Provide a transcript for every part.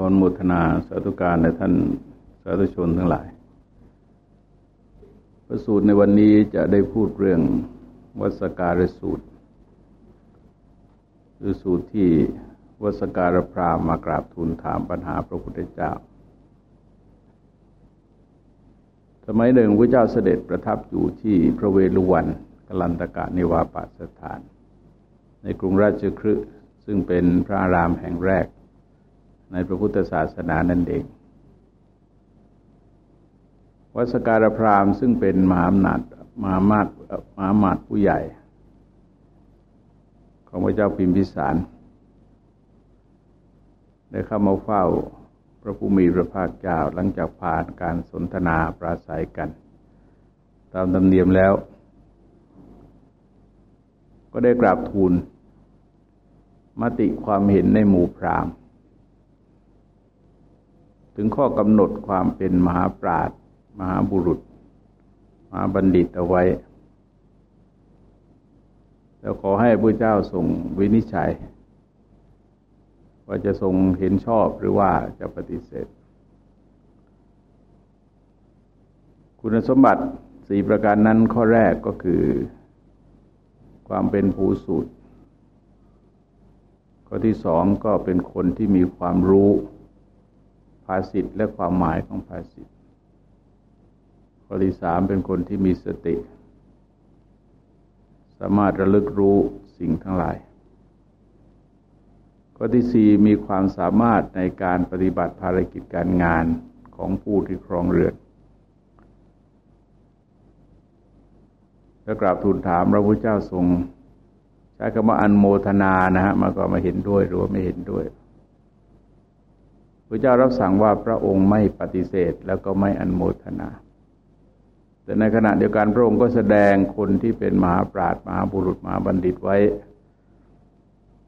ก่อนมุทนาสาธุการในท่านสาธุชนทั้งหลาย พระสูตรในวันนี้จะได้พูดเรื่องวัสการสูตร คือสูตรที่วัสการพรามมากราบทูลถามปัญหาพระพุทธเจ้า สมัยหนึ่งพระเจ้าเสด็จประทับอยู่ที่พระเวฬุวันกลันตกะนิวาปาสถาน ในกรุงราชคฤห์ซึ่งเป็นพระอารามแห่งแรก ในพระพุทธศาสนานั่นเอง วัสการพราหมณ์ซึ่งเป็นมหาอำนาจมหามาตมหามาตผู้ใหญ่ ของพระเจ้าพิมพิสาร ได้เข้ามาเฝ้าพระผู้มีพระภาคเจ้าหลังจากผ่านการสนทนาปราศัยกัน ตามธรรมเนียมแล้ว ก็ได้กราบทูลมติความเห็นในหมู่พราหมณ์ ถึงข้อกำหนดความเป็นมหาปราชญ์มหาบุรุษ มหาบัณฑิตเอาไว้ แล้วขอให้พระเจ้าทรงวินิจฉัย ว่าจะทรงเห็นชอบหรือว่าจะปฏิเสธ คุณสมบัติสี่ประการนั้นข้อแรกก็คือความเป็นผู้สูตรข้อที่สองก็เป็นคนที่มีความรู้ ภาษิตและความหมายของภาษิตข้อที่สามเป็นคนที่มีสติ สามารถระลึกรู้สิ่งทั้งหลาย ข้อที่สี่มีความสามารถในการปฏิบัติภารกิจการงานของผู้ที่ครองเรือนแล้วกราบทูลถามพระพุทธเจ้าทรงใช้คำว่าอันโมทนานะฮะมาก็มาเห็นด้วยหรือว่าไม่เห็นด้วย พระเจ้ารับสั่งว่าพระองค์ไม่ปฏิเสธแล้วก็ไม่อนโมทนา แต่ในขณะเดียวกันพระองค์ก็แสดงคนที่เป็นมหาปราชญ์มหาบุรุษมหาบัณฑิตไว้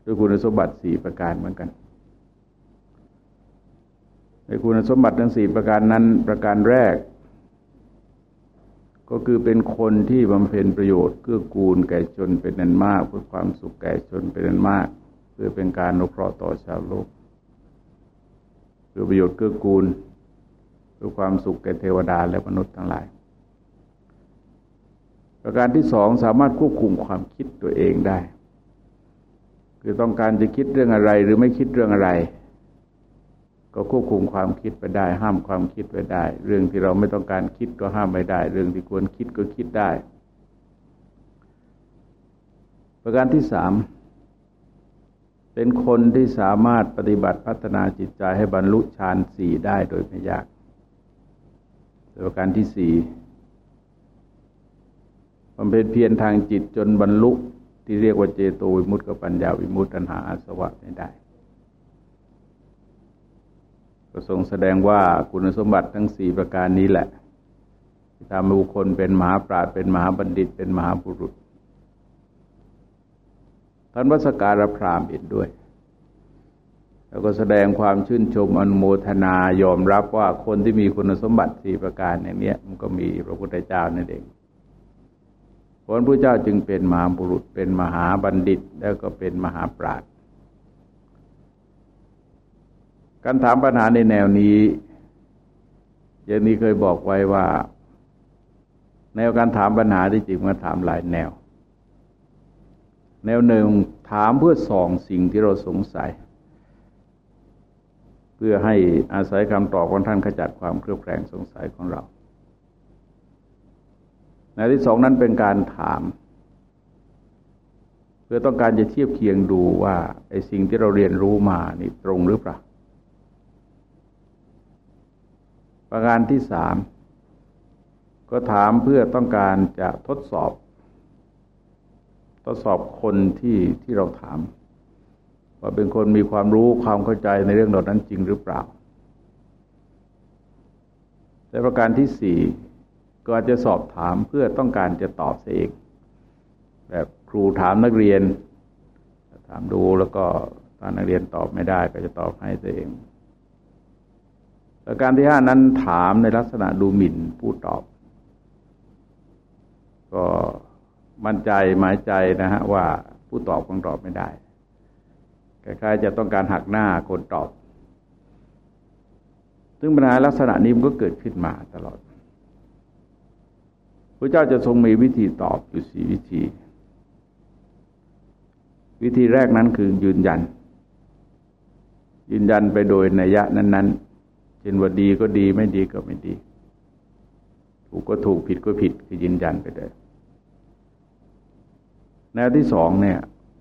ด้วยคุณสมบัติสี่ประการเหมือนกัน ในคุณสมบัติทั้งสี่ประการนั้นประการแรก ก็คือเป็นคนที่บำเพ็ญประโยชน์เกื้อกูลแก่ชนเป็นนันมาก เพื่อความสุขแก่ชนเป็นนันมาก เพื่อเป็นการนุเคราะห์ต่อชาวโลก เพื่อประโยชน์เกื้อกูลเพื่อความสุขแก่เทวดาและมนุษย์ทั้งหลาย ประการที่สองสามารถควบคุมความคิดตัวเองได้ คือต้องการจะคิดเรื่องอะไรหรือไม่คิดเรื่องอะไร ก็ควบคุมความคิดไปได้ ห้ามความคิดไปได้ เรื่องที่เราไม่ต้องการคิดก็ห้ามไม่ได้ เรื่องที่ควรคิดก็คิดได้ ประการที่สาม เป็นคนที่สามารถปฏิบัติพัฒนาจิตใจให้บรรลุฌานสี่ได้โดยไม่ยากประการที่สี่บำเพ็ญเพียรทางจิตจนบรรลุที่เรียกว่าเจโตวิมุตติกับปัญญาวิมุตติัญหาอาสวะไม่ได้ ก็ทรงแสดงว่าคุณสมบัติทั้งสี่ประการนี้แหละที่ทำให้บุคคลเป็นมหาปราชญ์เป็นมหาบัณฑิต เป็นมหาบุรุษ ท่านวัสการพรามเห็นด้วย แล้วก็แสดงความชื่นชมอนุโมทนายอมรับว่าคนที่มีคุณสมบัติสี่ประการอย่างนี้มันก็มีพระพุทธเจ้านั่นเองพระพุทธเจ้าจึงเป็นมหาบุรุษเป็นมหาบัณฑิต แล้วก็เป็นมหาปราชญ์การถามปัญหาในแนวนี้อย่างนี้เคยบอกไว้ว่า แนวการถามปัญหาที่จริงมันถามหลายแนว แนวหนึ่งถามเพื่อส่องสิ่งที่เราสงสัย เพื่อให้อาศัยคำตอบของท่านขจัดความเครือบแคลงสงสัยของเราแนวที่สองนั้นเป็นการถาม เพื่อต้องการจะเทียบเคียงดูว่าไอ้สิ่งที่เราเรียนรู้มานี่ตรงหรือเปล่า ประการที่สามก็ถามเพื่อต้องการจะทดสอบ ทดสอบคนที่ที่เราถาม ว่าเป็นคนมีความรู้ความเข้าใจในเรื่องเหล่านั้นจริงหรือเปล่าแต่ประการที่สี่ก็อาจจะสอบถามเพื่อต้องการจะตอบเองแบบครูถามนักเรียน ถามดูแล้วก็ถ้านักเรียนตอบไม่ได้ก็จะตอบให้ตัวเองประการที่ห้านั้นถามในลักษณะดูหมิ่นผู้ตอบ ก็ มั่นใจหมายใจนะฮะว่าผู้ตอบคงตอบไม่ได้คล้ายๆจะต้องการหักหน้าคนตอบ ซึ่งปัญหาลักษณะนี้มันก็เกิดขึ้นมาตลอด พระเจ้าจะทรงมีวิธีตอบอยู่สี่วิธี วิธีแรกนั้นคือยืนยัน ยืนยันไปโดยนัยยะนั้น ๆ เช่นว่าดีก็ดีไม่ดีก็ไม่ดี ถูกก็ถูกผิดก็ผิดคือยืนยันไปเลย แนวที่สองเนี่ย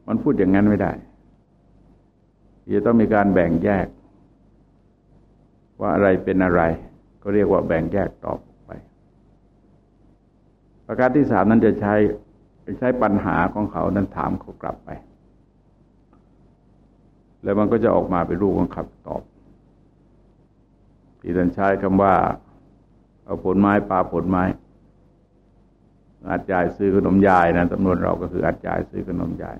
มันพูดอย่างนั้นไม่ได้จะต้องมีการแบ่งแยก ว่าอะไรเป็นอะไร ก็เรียกว่าแบ่งแยกตอบไป ประการที่สามนั้นจะใช้ใช้ปัญหาของเขานั้นถามเขากลับไป แล้วมันก็จะออกมาเป็นรูปของคำตอบที่ท่านใช้คำว่า เอาผลไม้ปลาผลไม้ อาจจ่ายซื้อขนมยายนะจำนวนเราก็คืออาจจ่ายซื้อขนมยาย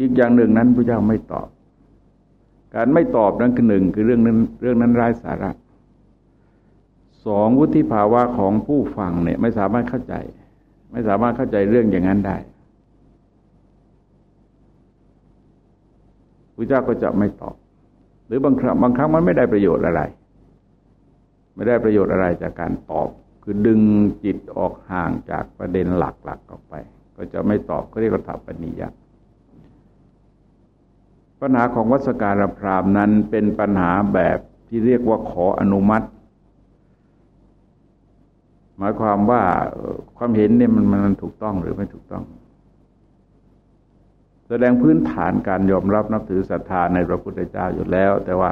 อีกอย่างหนึ่งนั้นพระเจ้าไม่ตอบ การไม่ตอบนั้นคือหนึ่งคือเรื่องนั้นเรื่องนั้นร้ายสาระสองวุฒิภาวะของผู้ฟังเนี่ย ไม่สามารถเข้าใจ ไม่สามารถเข้าใจเรื่องอย่างนั้นได้พระเจ้าก็จะไม่ตอบ หรือบางครั้งบางครั้งมันไม่ได้ประโยชน์อะไร ไม่ได้ประโยชน์อะไรจากการตอบ คือดึงจิตออกห่างจากประเด็นหลักๆออกไป ก็จะไม่ตอบก็เรียกว่าถัปนิยะปัญหาของวัสการพรามนั้นเป็นปัญหาแบบที่เรียกว่าขออนุมัติ หมายความว่าความเห็นเนี่ยมันมันถูกต้องหรือไม่ถูกต้อง แสดงพื้นฐานการยอมรับนับถือศรัทธาในพระพุทธเจ้าอยู่แล้ว แต่ว่า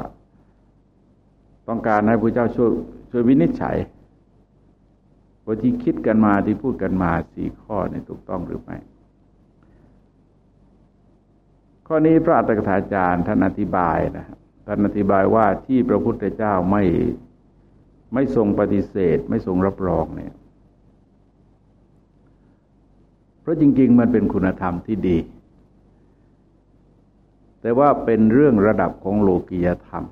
ต้องการให้พระเจ้าช่วยช่วยวินิจฉัย ว่าที่คิดกันมาที่พูดกันมาสี่ข้อนี่ถูกต้องหรือไม่ ข้อนี้พระอัตถกถาจารย์ท่านอธิบายนะท่านอธิบายว่าที่พระพุทธเจ้าไม่ไม่ทรงปฏิเสธ ไม่ทรงรับรองเนี่ย เพราะจริง ๆ มันเป็นคุณธรรมที่ดี แต่ว่าเป็นเรื่องระดับของโลกียธรรม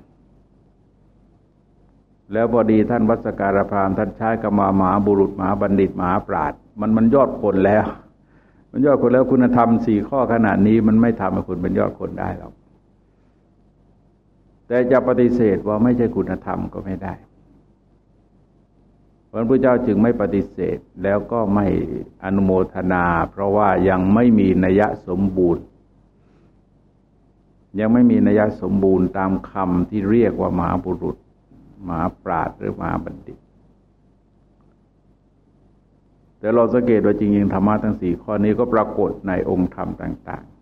แล้วพอดีท่านวัสการพรามท่านใช้กรรมาหมาบุรุษหมาบัณฑิตหมาปราดมันมันยอดคนแล้ว มันยอดคนแล้วคุณธรรมสี่ข้อขนาดนี้มันไม่ทำให้คุณเป็นยอดคนได้หรอกแต่จะปฏิเสธว่าไม่ใช่คุณธรรมก็ไม่ได้พระพุทธเจ้าจึงไม่ปฏิเสธแล้วก็ไม่อนุโมทนา เพราะว่ายังไม่มีนัยสมบูรณ์ ยังไม่มีนัยสมบูรณ์ตามคำที่เรียกว่ามหาบุรุษ มหาปราดหรือมหาบัณฑิต แต่เราสังเกตว่าจริงๆธรรมะทั้งสี่ข้อนี้ก็ปรากฏในองค์ธรรมต่าง ๆ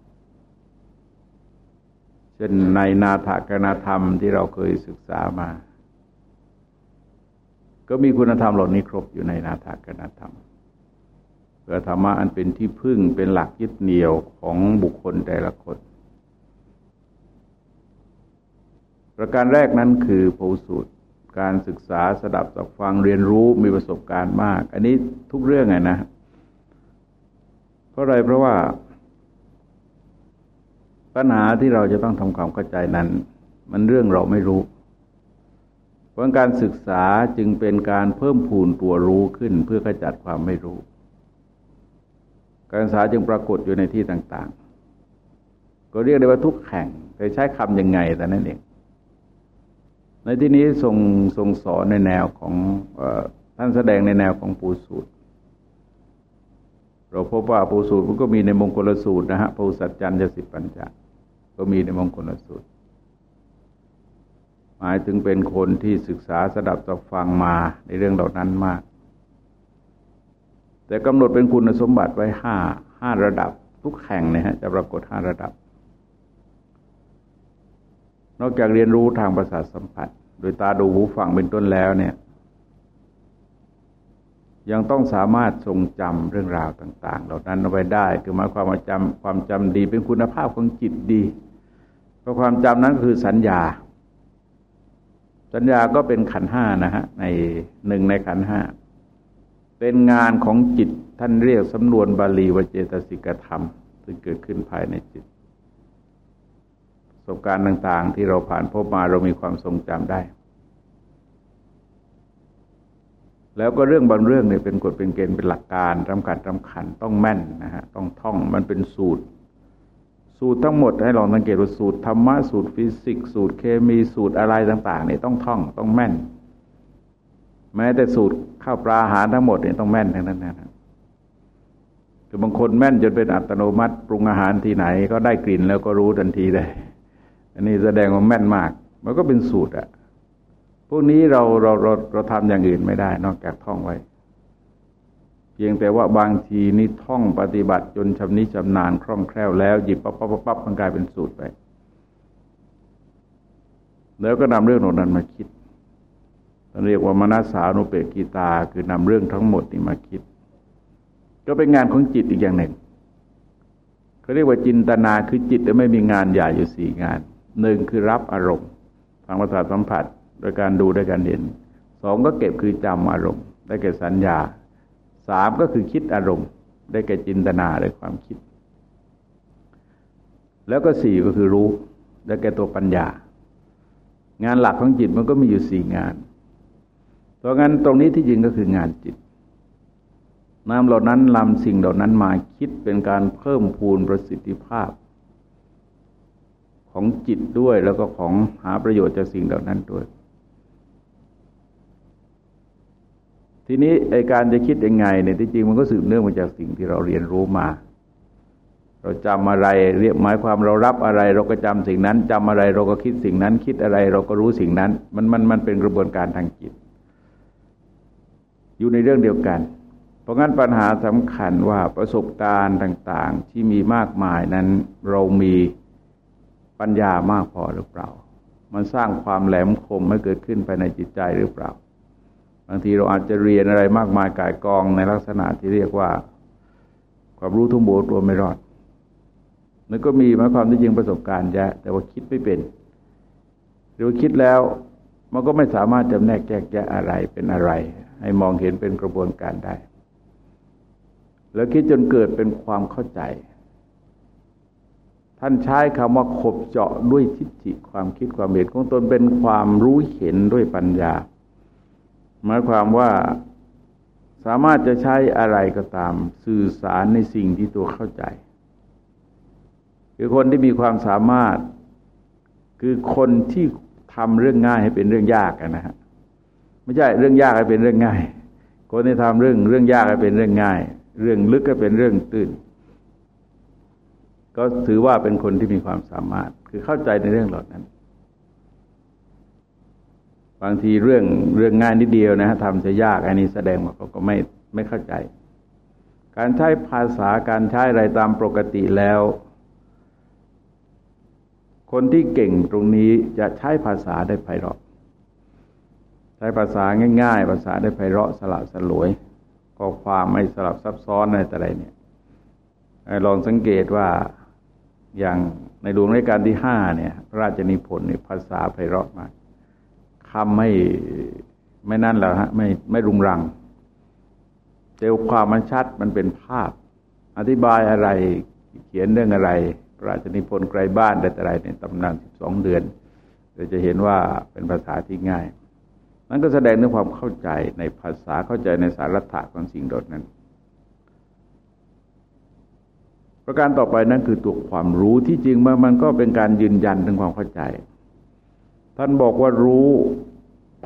เช่นในนาถกนาธรรมที่เราเคยศึกษามา ก็มีคุณธรรมเหล่านี้ครบอยู่ในนาถกนาธรรมเพื่อธรรมะอันเป็นที่พึ่งเป็นหลักยึดเหนี่ยวของบุคคลแต่ละคนประการแรกนั้นคือโพสูตร การศึกษาสดับสับฟังเรียนรู้มีประสบการณ์มาก อันนี้ทุกเรื่องไงนะ เพราะอะไรเพราะว่า ปัญหาที่เราจะต้องทำความเข้าใจนั้น มันเรื่องเราไม่รู้เพราะการศึกษาจึงเป็นการเพิ่มพูนตัวรู้ขึ้นเพื่อขจัดความไม่รู้ การศึกษาจึงปรากฏอยู่ในที่ต่าง ๆ ก็เรียกได้ว่าทุกแห่งแต่ใช้คำยังไงแต่นั่นเอง ในที่นี้ทรงทรงสอนในแนวของอท่านแสดงในแนวของปูสูตร เราพบว่าปูสูตรมันก็มีในมงคลสูตรนะฮะปูสัจจันยสิปัญจก็มีในมงคลสูตร หมายถึงเป็นคนที่ศึกษาสดับตับฟังมาในเรื่องเหล่านั้นมาก แต่กำหนดเป็นคุณสมบัติไว้ห้าห้าระดับทุกแห่งนี่ยฮะจะปรากฏห้าระดับ นอกจากเรียนรู้ทางประสาทสัมผัส โดยตาดูหูฟังเป็นต้นแล้วเนี่ย ยังต้องสามารถทรงจำเรื่องราวต่าง ๆ เหล่านั้นเอาไว้ได้คือหมายความว่าจำความจำดีเป็นคุณภาพของจิตดี เพราะความจำนั้นคือสัญญา สัญญาก็เป็นขันห้านะฮะในหนึ่งในขันห้าเป็นงานของจิตท่านเรียกสำนวนบาลีวเจตสิกธรรม ซึ่งเกิดขึ้นภายในจิต ประสบการณ์ต่าง ๆ ที่เราผ่านพบมาเรามีความทรงจำได้ แล้วก็เรื่องบางเรื่องเนี่ยเป็นกฎเป็นเกณฑ์เป็นหลักการรำคัญรำคัญต้องแม่นนะฮะต้องท่องมันเป็นสูตร สูตรทั้งหมดให้ลองสังเกตว่าสูตรธรรมะสูตรฟิสิกส์สูตรเคมีสูตรอะไรต่างๆนี่ต้องท่องต้องแม่น แม้แต่สูตรข้าวปลาอาหารทั้งหมดเนี่ยต้องแม่นทั้งนั้นนะคือบางคนแม่นจนเป็นอัตโนมัติปรุงอาหารที่ไหนก็ได้กลิ่นแล้วก็รู้ทันทีเลย อันนี้แสดงว่าแม่นมาก มันก็เป็นสูตรอะพวกนี้เราเราเราเราทำอย่างอื่นไม่ได้ นอกจากท่องไว้ เพียงแต่ว่าบางทีนี่ท่องปฏิบัติจนชำนิชำนาญคล่องแคล่วแล้วหยิบปั๊บปั๊บปั๊บมันกลายเป็นสูตรไป แล้วก็นำเรื่องนั้นมาคิดเรียกว่ามนัสานุเปกิตา คือนำเรื่องทั้งหมดนี่มาคิด ก็เป็นงานของจิตอีกอย่างหนึ่งเขาเรียกว่าจินตนาคือจิตจะไม่มีงานใหญ่อยู่สี่งาน หนึ่งคือรับอารมณ์ทางประสาทสัมผัสโดยการดูด้วยการเห็นสองก็เก็บคือจำอารมณ์ ได้แก่สัญญาสามก็คือคิดอารมณ์ ได้แก่จินตนาได้ความคิด แล้วก็สี่ก็คือรู้ ได้แก่ตัวปัญญา งานหลักของจิตมันก็มีอยู่สี่งานเพราะงั้นตรงนี้ที่จริงก็คืองานจิตนำเหล่านั้นลำสิ่งเหล่านั้นมาคิดเป็นการเพิ่มพูนประสิทธิภาพ ของจิตด้วยแล้วก็ของหาประโยชน์จากสิ่งเหล่านั้นด้วย ทีนี้ไอการจะคิดยังไงเนี่ยที่จริงมันก็สืบเนื่องมาจากสิ่งที่เราเรียนรู้มา เราจำอะไรเรียกหมายความเรารับอะไร เราก็จำสิ่งนั้นจำอะไรเราก็คิดสิ่งนั้น คิดอะไรเราก็รู้สิ่งนั้น มันมันมันเป็นกระบวนการทางจิต อยู่ในเรื่องเดียวกันเพราะงั้นปัญหาสำคัญว่าประสบการณ์ต่าง ๆ ที่มีมากมายนั้นเรามี ปัญญามากพอหรือเปล่า มันสร้างความแหลมคมให้เกิดขึ้นภายในจิตใจหรือเปล่า บางทีเราอาจจะเรียนอะไรมากมายกายกองในลักษณะที่เรียกว่า ความรู้ทุ่มโบตัวไม่รอดมันก็มีมาความที่จริงประสบการณ์แยะแต่ว่าคิดไม่เป็น หรือว่าคิดแล้วมันก็ไม่สามารถจำแนกแยกแยะอะไรเป็นอะไร ให้มองเห็นเป็นกระบวนการได้ แล้วคิดจนเกิดเป็นความเข้าใจ ท่านใช้คำว่าขบเจาะด้วยทิฏฐิความคิดความเห็นของตนเป็นความรู้เห็นด้วยปัญญา หมายความว่าสามารถจะใช้อะไรก็ตามสื่อสารในสิ่งที่ตัวเข้าใจ คือคนที่มีความสามารถ คือคนที่ทำเรื่องง่ายให้เป็นเรื่องยากนะฮะไม่ใช่เรื่องยากให้เป็นเรื่องง่าย คนที่ทำเรื่องเรื่องยากให้เป็นเรื่องง่าย เรื่องลึกให้เป็นเรื่องตื้น ก็ถือว่าเป็นคนที่มีความสามารถ คือเข้าใจในเรื่องเหล่านั้น บางทีเรื่องเรื่องง่ายนิดเดียวนะฮะทำจะยากอันนี้แสดงว่าเขาก็ไม่ไม่เข้าใจ การใช้ภาษาการใช้อะไรตามปกติแล้ว คนที่เก่งตรงนี้จะใช้ภาษาได้ไพเราะ ใช้ภาษาง่าย ๆ ภาษาได้ไพเราะสละสลวยข้อความไม่สลับซับซ้อนอะไรแต่ไรเนี่ยลองสังเกตว่า อย่างในหลวงรัชกาลที่ห้าเนี่ยพระราชนิพนธ์เนี่ยภาษาไพเราะมากคำไม่ไม่นั่นแล้วฮะไม่ไม่รุงรังเจอความมันชัดมันเป็นภาพ อธิบายอะไรเขียนเรื่องอะไรพระราชนิพนธ์ไกลบ้านอะไรอะไรในตำนานสิบสองเดือนเราจะเห็นว่าเป็นภาษาที่ง่ายนั่นก็แสดงถึงความเข้าใจในภาษาเข้าใจในสาระถะของสิ่งดดนั้น ประการต่อไปนั่นคือตัวความรู้ที่จริงมันก็เป็นการยืนยันถึงความเข้าใจ ท่านบอกว่ารู้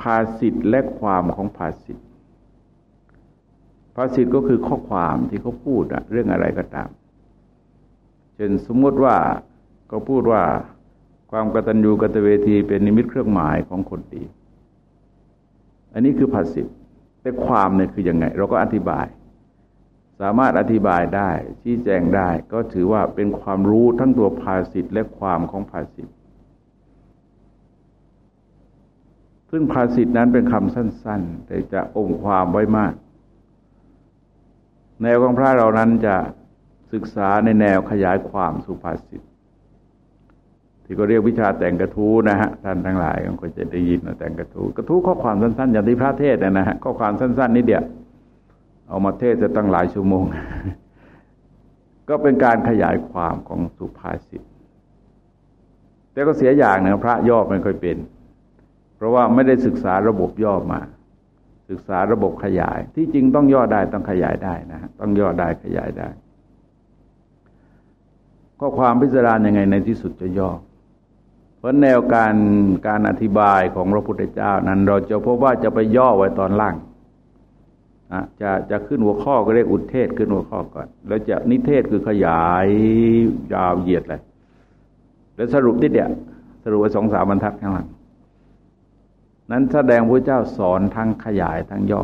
ภาสิทธ์และความของภาสิทธ์ภาสิทธ์ก็คือข้อความที่เขาพูดอะเรื่องอะไรก็ตาม เช่นสมมติว่าก็พูดว่าความกตัญญูกตเวทีเป็นนิมิตเครื่องหมายของคนดี อันนี้คือภาสิทธ์แต่ความเนี่ยคือยังไง เราก็อธิบาย สามารถอธิบายได้ชี้แจงได้ ก็ถือว่าเป็นความรู้ทั้งตัวภาสิทธ์และความของภาสิทธ์ซึ่งภาษิตนั้นเป็นคำสั้น ๆ แต่จะองความไว้มาก แนวของพระเรานั้นจะศึกษาในแนวขยายความสุภาษิตที่ก็เรียกวิชาแต่งกระทู้นะฮะท่านทั้งหลายก็จะได้ยินนะแต่งกระทู้กระทู้ข้อความสั้นๆอย่างที่พระเทศนะฮะข้อความสั้น ๆนิดเดียว เอามาเทศจะตั้งหลายชั่วโมง ก็เป็นการขยายความของสุภาษิต แต่ก็เสียอย่างนะพระย่อไม่ค่อยเป็น เพราะว่าไม่ได้ศึกษาระบบย่อมา ศึกษาระบบขยาย ที่จริงต้องย่อได้ต้องขยายได้นะฮะต้องย่อได้ขยายได้ข้อความพิสดารณายังไงในที่สุดจะย่อเพราะแนวการการอธิบายของพระพุทธเจ้านั้นเราจะพบว่าจะไปย่อไว้ตอนล่าง นะจะจะขึ้นหัวข้อก็เรียกอุทเทศขึ้นหัวข้อก่อน แล้วจะนิเทศคือขยายยาวเหยียดเลยแล้วสรุปนิดเดียวสรุปไว้สองสามบรรทัดข้างหลังนั้นแสดงพระเจ้าสอนทั้งขยายทั้งย่อ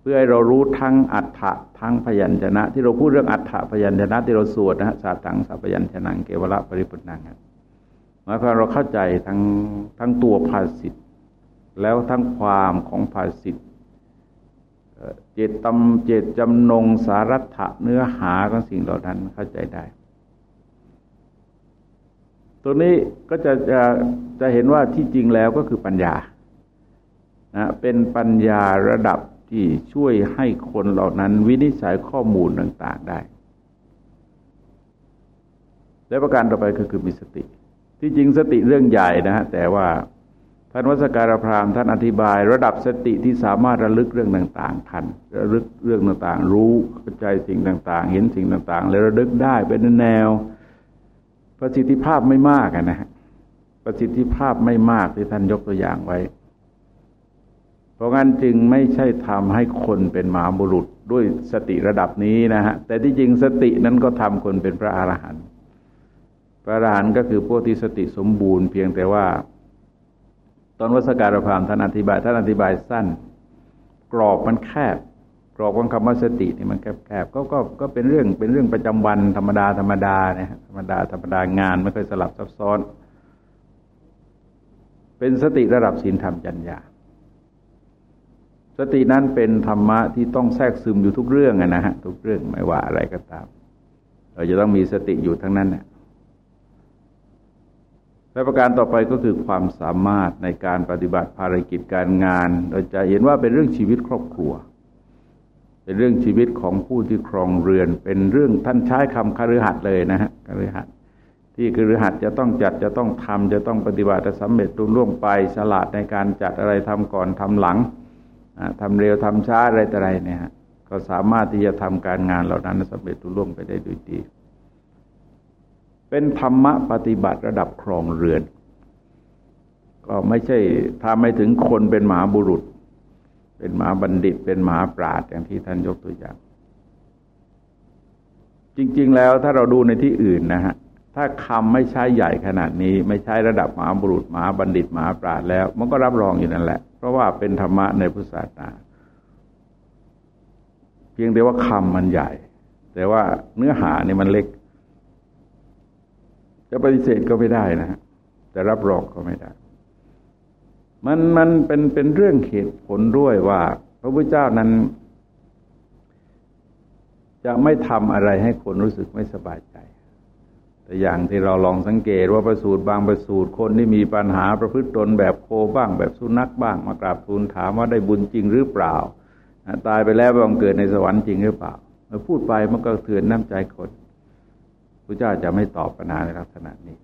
เพื่อให้เรารู้ทั้งอัฏฐะทั้งพยัญชนะ ที่เราพูดเรื่องอัฏฐะพยัญชนะ ที่เราสวดนะฮะสาตังสัพยัญชนะเกวระปริปุนังหมายความเราเข้าใจทั้งทั้งตัวภาษิตแล้วทั้งความของภาษิต เจตตำเจตจำนงสารัตะเนื้อหาของสิ่งเหล่านั้นเข้าใจได้ ตัวนี้ก็จะจะจะเห็นว่าที่จริงแล้วก็คือปัญญานะเป็นปัญญาระดับที่ช่วยให้คนเหล่านั้นวินิจฉัยข้อมูลต่าง ๆได้ และประการต่อไปก็คือมีสติ ที่จริงสติเรื่องใหญ่นะฮะแต่ว่า ท่านวัสการพรามท่านอธิบาย ระดับสติที่สามารถระลึกเรื่องต่างๆทันระลึกเรื่องต่างๆ รู้เข้าใจสิ่งต่างๆ เห็นสิ่งต่างๆ แล้วระลึกได้เป็นแนว ประสิทธิภาพไม่มากนะฮะประสิทธิภาพไม่มากที่ท่านยกตัวอย่างไว้ เพราะงั้นจึงไม่ใช่ทำให้คนเป็นมหาบุรุษด้วยสติระดับนี้นะฮะแต่ที่จริงสตินั้นก็ทำคนเป็นพระอรหันต์พระอรหันต์ก็คือพวกที่สติสมบูรณ์ เพียงแต่ว่า ตอนวัสการพรามท่านอธิบายท่านอธิบายสั้น กรอบมันแคบ กรอบของคำว่าสตินี่มันแคบแคบก็ก็ก็เป็นเรื่องเป็นเรื่องประจำวันธรรมดาธรรมดาเนี่ยธรรมดาธรรมดางานไม่เคยสลับซับซ้อน เป็นสติระดับศีลธรรมจัญญาสตินั้นเป็นธรรมะที่ต้องแทรกซึมอยู่ทุกเรื่องนะฮะทุกเรื่องไม่ว่าอะไรก็ตาม เราจะต้องมีสติอยู่ทั้งนั้นเนี่ย และประการต่อไปก็คือความสามารถในการปฏิบัติภารกิจการงาน เราจะเห็นว่าเป็นเรื่องชีวิตครอบครัว เป็นเรื่องชีวิตของผู้ที่ครองเรือน เป็นเรื่องท่านใช้คำคฤหัสถ์เลยนะฮะคฤหัสถ์ที่คฤหัสถ์จะต้องจัดจะต้องทำจะต้องปฏิบัติสำเร็จรุ่ล่วงไปฉลาดในการจัดอะไรทำก่อนทำหลังทำเร็วทำช้าอะไรแต่ไรเนี่ยก็สามารถที่จะทำการงานเหล่านั้นสำเร็จรุ่ล่วงไปได้ด้วยดี เป็นธรรมะปฏิบัติระดับครองเรือน ก็ไม่ใช่ทำไม่ถึงคนเป็นหมาบุรุษ เป็นหมาบัณฑิต เป็นหมาปราดอย่างที่ท่านยกตัวอย่าง จริง ๆ แล้วถ้าเราดูในที่อื่นนะฮะถ้าคำไม่ใช่ใหญ่ขนาดนี้ ไม่ใช่ระดับหมาบุรุษหมาบัณฑิตหมาปราดแล้ว มันก็รับรองอยู่นั่นแหละ เพราะว่าเป็นธรรมะในพุทธศาสนาเพียงแต่ว่าคำมันใหญ่ แต่ว่าเนื้อหานี่มันเล็ก จะปฏิเสธก็ไม่ได้นะฮะแต่รับรองก็ไม่ได้ มันมันเป็นเป็นเรื่องเหตุผลด้วยว่า พระพุทธเจ้านั้น จะไม่ทำอะไรให้คนรู้สึกไม่สบายใจ แต่อย่างที่เราลองสังเกตว่าประสูตรบางประสูตรคนที่มีปัญหาประพฤติตนแบบโคบ้าง แบบสุนัขบ้าง มากราบทูลถามว่าได้บุญจริงหรือเปล่า ตายไปแล้วบังเกิดในสวรรค์จริงหรือเปล่าพูดไปมันก็เถือนน้ำใจคน ระเจ้าจะไม่ตอบปัญหาในลักษณะนี้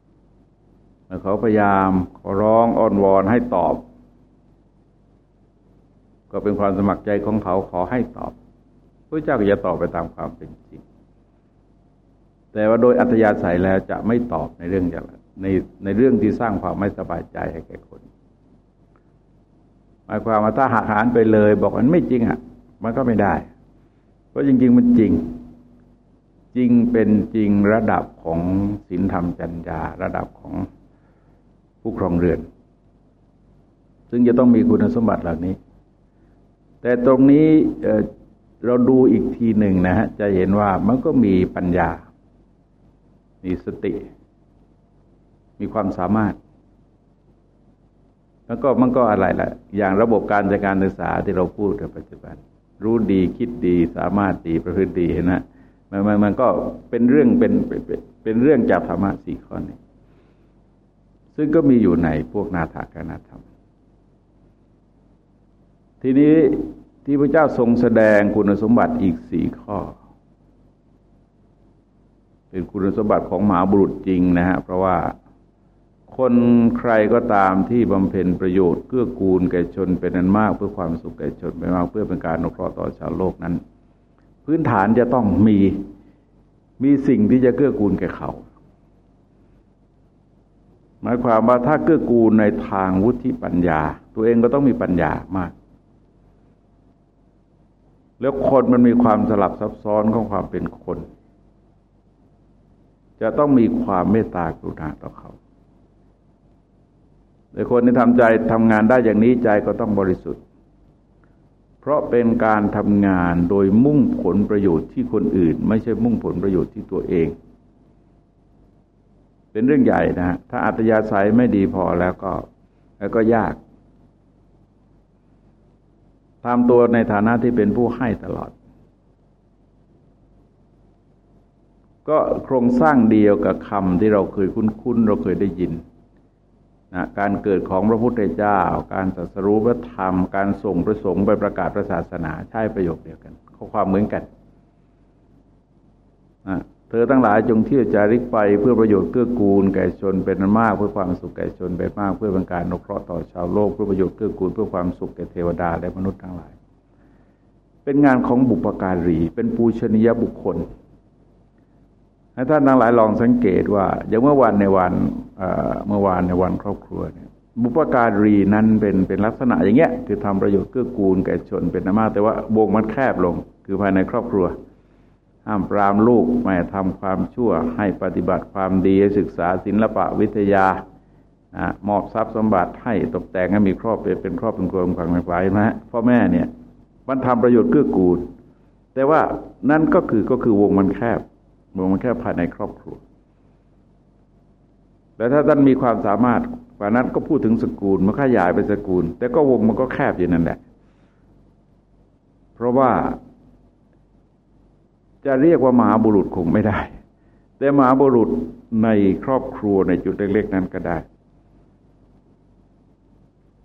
เมื่อเขาพยายามขอร้องอ้อนวอนให้ตอบ ก็เป็นความสมัครใจของเขาขอให้ตอบพระเจ้าก็จะตอบไปตามความเป็นจริง แต่ว่าโดยอัธยาศัยแล้วจะไม่ตอบในเรื่องอย่างในในเรื่องที่สร้างความไม่สบายใจให้แก่คนหมายความว่าถ้าหักหานไปเลย บอกมันไม่จริงอะ มันก็ไม่ได้ เพราะจริง ๆ มันจริง จริงเป็นจริงระดับของศีลธรรมจัญญาระดับของผู้ครองเรือน ซึ่งจะต้องมีคุณสมบัติเหล่านี้ แต่ตรงนี้เราดูอีกทีหนึ่งนะฮะจะเห็นว่ามันก็มีปัญญา มีสติ มีความสามารถ แล้วก็มันก็อะไรล่ะ อย่างระบบการจัดการศึกษาที่เราพูดในปัจจุบัน รู้ดีคิดดีสามารถดีประพฤติดีเห็นไหม มันมันมันก็เป็นเรื่องเป็นเป็นเรื่องจากธรรมะสี่ข้อนี้ ซึ่งก็มีอยู่ในพวกนาถากนาธรรม ทีนี้ที่พระเจ้าทรงแสดงคุณสมบัติอีกสี่ข้อ เป็นคุณสมบัติของหมาบุรุษจริงนะฮะ เพราะว่าคนใครก็ตามที่บำเพ็ญประโยชน์เพื่อกูลแก่ชนเป็นนันมาก เพื่อความสุขแก่ชนเป็นมากเพื่อเป็นการนุเคราะห์ต่อชาวโลกนั้น พื้นฐานจะต้องมีมีสิ่งที่จะเกื้อกูลแก่เขา หมายความว่าถ้าเกื้อกูลในทางวุฒิปัญญา ตัวเองก็ต้องมีปัญญามาก แล้วคนมันมีความสลับซับซ้อนของความเป็นคน จะต้องมีความเมตตากรุณาต่อเขาแต่คนที่ทำใจทำงานได้อย่างนี้ใจก็ต้องบริสุทธิ์ เพราะเป็นการทำงานโดยมุ่งผลประโยชน์ที่คนอื่น ไม่ใช่มุ่งผลประโยชน์ที่ตัวเอง เป็นเรื่องใหญ่นะถ้าอัตยาศัยไม่ดีพอแล้วก็ แล้วก็ยากทำตัวในฐานะที่เป็นผู้ให้ตลอด ก็โครงสร้างเดียวกับคำที่เราเคยคุ้นๆ เราเคยได้ยิน นะการเกิดของพระพุทธเจ้า การตรัสรู้พระธรรม การส่งประสงค์ไปประกาศพระศาสนาใช่ประโยคเดียวกัน ข้อความเหมือนกันนะเธอทั้งหลายจงเที่ยวจาริกไปเพื่อประโยชน์เกื้อกูลแก่ชนเป็นมาก เพื่อความสุขแก่ชนเป็นมาก เพื่อเป็นการนกเคราะห์ต่อชาวโลกเพื่อประโยชน์เกื้อกูลเพื่อความสุขแก่เทวดาและมนุษย์ทั้งหลาย เป็นงานของบุปการี เป็นปูชนียบุคคล ให้ท่านทั้งหลายลองสังเกตว่า อย่างเมื่อวันในวันเมื่อวานในวันครอบครัวเนี่ยบุปการีนั้นเป็นเป็นลักษณะอย่างเงี้ยคือทำประโยชน์เกื้อกูลแก่ชนเป็นธรรมะแต่ว่าวงมันแคบลง คือภายในครอบครัว ห้ามปรามลูกไม่ทำความชั่ว ให้ปฏิบัติความดีศึกษาศิลปะวิทยามอบทรัพย์สมบัติให้ตกแต่งให้มีครอบเป็นครอบเป็นครัวเป็นขวัญเป็นไว้นะพ่อแม่เนี่ยมันทำประโยชน์เกื้อกูล แต่ว่านั่นก็คือก็คือวงมันแคบ วงมันแค่ภายในครอบครัวแต่ถ้าท่านมีความสามารถกว่านั้นก็พูดถึงสกุลมันขยายไปสกุล แต่ก็วงมันก็แคบอยู่นั่นแหละ เพราะว่า จะเรียกว่ามหาบุรุษคงไม่ได้ แต่มหาบุรุษในครอบครัวในจุดเล็กๆนั้นก็ได้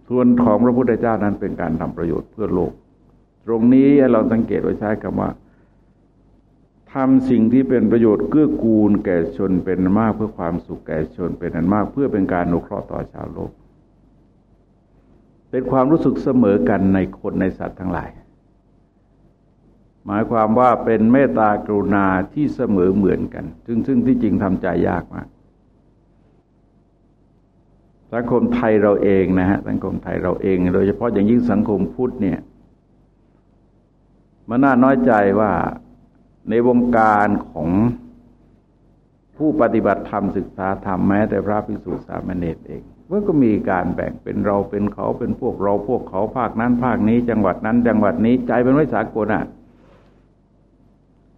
ส่วนของพระพุทธเจ้านั้นเป็นการทำประโยชน์เพื่อโลก ตรงนี้เราสังเกตไว้ใช้คำว่า ทำสิ่งที่เป็นประโยชน์เกื้อกูลแก่ชนเป็นมากเพื่อความสุขแก่ชนเป็นอันมาก เพื่อเป็นการนุเคราะห์ต่อชาวโลก เป็นความรู้สึกเสมอกันในคนในสัตว์ทั้งหลาย หมายความว่าเป็นเมตตากรุณาที่เสมอเหมือนกัน ซึ่งซึ่งที่จริงทำใจยากมากสังคมไทยเราเองนะฮะสังคมไทยเราเอง โดยเฉพาะอย่างยิ่งสังคมพุทธเนี่ยมันน่าน้อยใจว่า ในวงการของผู้ปฏิบัติธรรมศึกษาธรรมแม้แต่พระภิกษุสามเณรเองมันก็มีการแบ่งเป็นเราเป็นเขาเป็นพวกเราพวกเขาภาคนั้น ภาคนี้ จังหวัดนั้น จังหวัดนี้ใจเป็นไว้สากลอะ